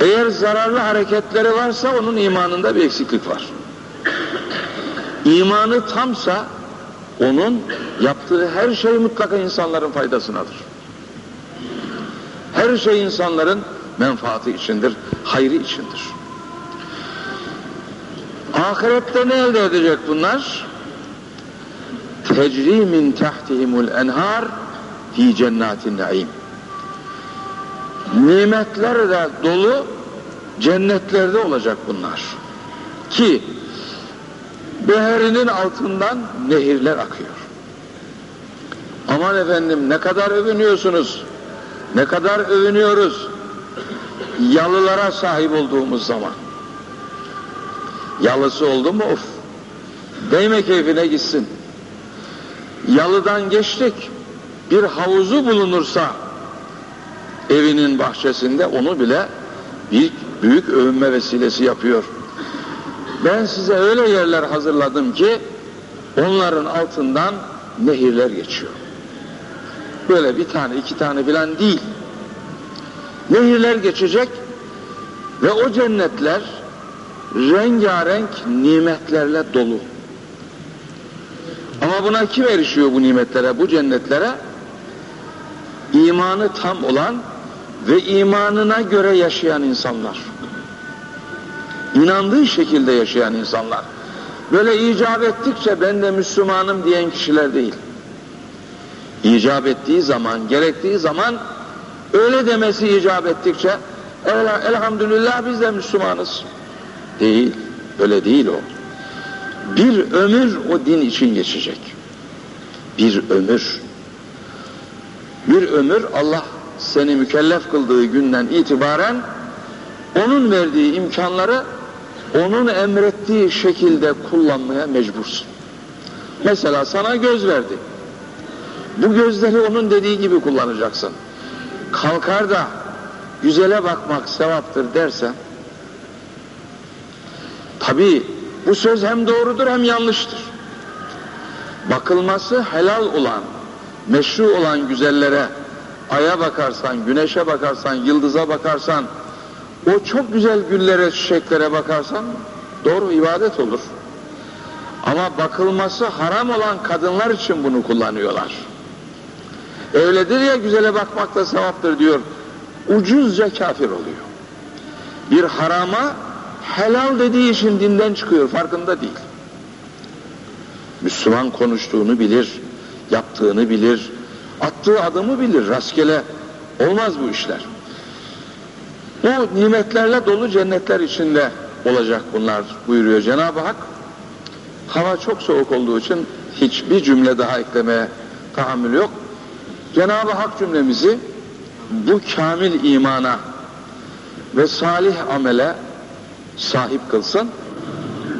Eğer zararlı hareketleri varsa onun imanında bir eksiklik var. İmanı tamsa onun yaptığı her şey mutlaka insanların faydasınadır. Her şey insanların menfaati içindir, hayrı içindir. Ahirette ne elde edecek bunlar? Tecri min tahtihimul enhar fi cennatin naim. Nimetlerle dolu cennetlerde olacak bunlar. ki beherinin altından nehirler akıyor. Aman efendim ne kadar övünüyorsunuz, ne kadar övünüyoruz yalılara sahip olduğumuz zaman. Yalısı oldu mu of, değme keyfine gitsin. Yalıdan geçtik, bir havuzu bulunursa evinin bahçesinde onu bile büyük, büyük övünme vesilesi yapıyor. Ben size öyle yerler hazırladım ki onların altından nehirler geçiyor. Böyle bir tane iki tane filan değil. Nehirler geçecek ve o cennetler rengarenk nimetlerle dolu. Ama buna kim erişiyor bu nimetlere, bu cennetlere? İmanı tam olan ve imanına göre yaşayan insanlar. İnandığı şekilde yaşayan insanlar. Böyle icap ettikçe ben de Müslümanım diyen kişiler değil. İcap ettiği zaman, gerektiği zaman öyle demesi icap ettikçe El, elhamdülillah biz de Müslümanız. Değil, öyle değil o. Bir ömür o din için geçecek. Bir ömür. Bir ömür Allah seni mükellef kıldığı günden itibaren onun verdiği imkanları onun emrettiği şekilde kullanmaya mecbursun. Mesela sana göz verdi. Bu gözleri onun dediği gibi kullanacaksın. Kalkar da güzele bakmak sevaptır dersen tabi bu söz hem doğrudur hem yanlıştır. Bakılması helal olan, meşru olan güzellere aya bakarsan, güneşe bakarsan, yıldıza bakarsan, o çok güzel güllere, çiçeklere bakarsan doğru ibadet olur. Ama bakılması haram olan kadınlar için bunu kullanıyorlar. Öyledir ya güzele bakmak da sevaptır diyor. Ucuzca kafir oluyor. Bir harama helal dediği için dinden çıkıyor farkında değil. Müslüman konuştuğunu bilir, yaptığını bilir, attığı adımı bilir, rastgele olmaz bu işler. Bu nimetlerle dolu cennetler içinde olacak bunlar buyuruyor Cenab-ı Hak. Hava çok soğuk olduğu için hiçbir cümle daha eklemeye tahammül yok. Cenab-ı Hak cümlemizi bu kamil imana ve salih amele sahip kılsın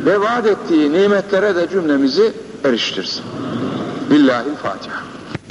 ve vaat ettiği nimetlere de cümlemizi eriştirsin. Billahi Fatiha.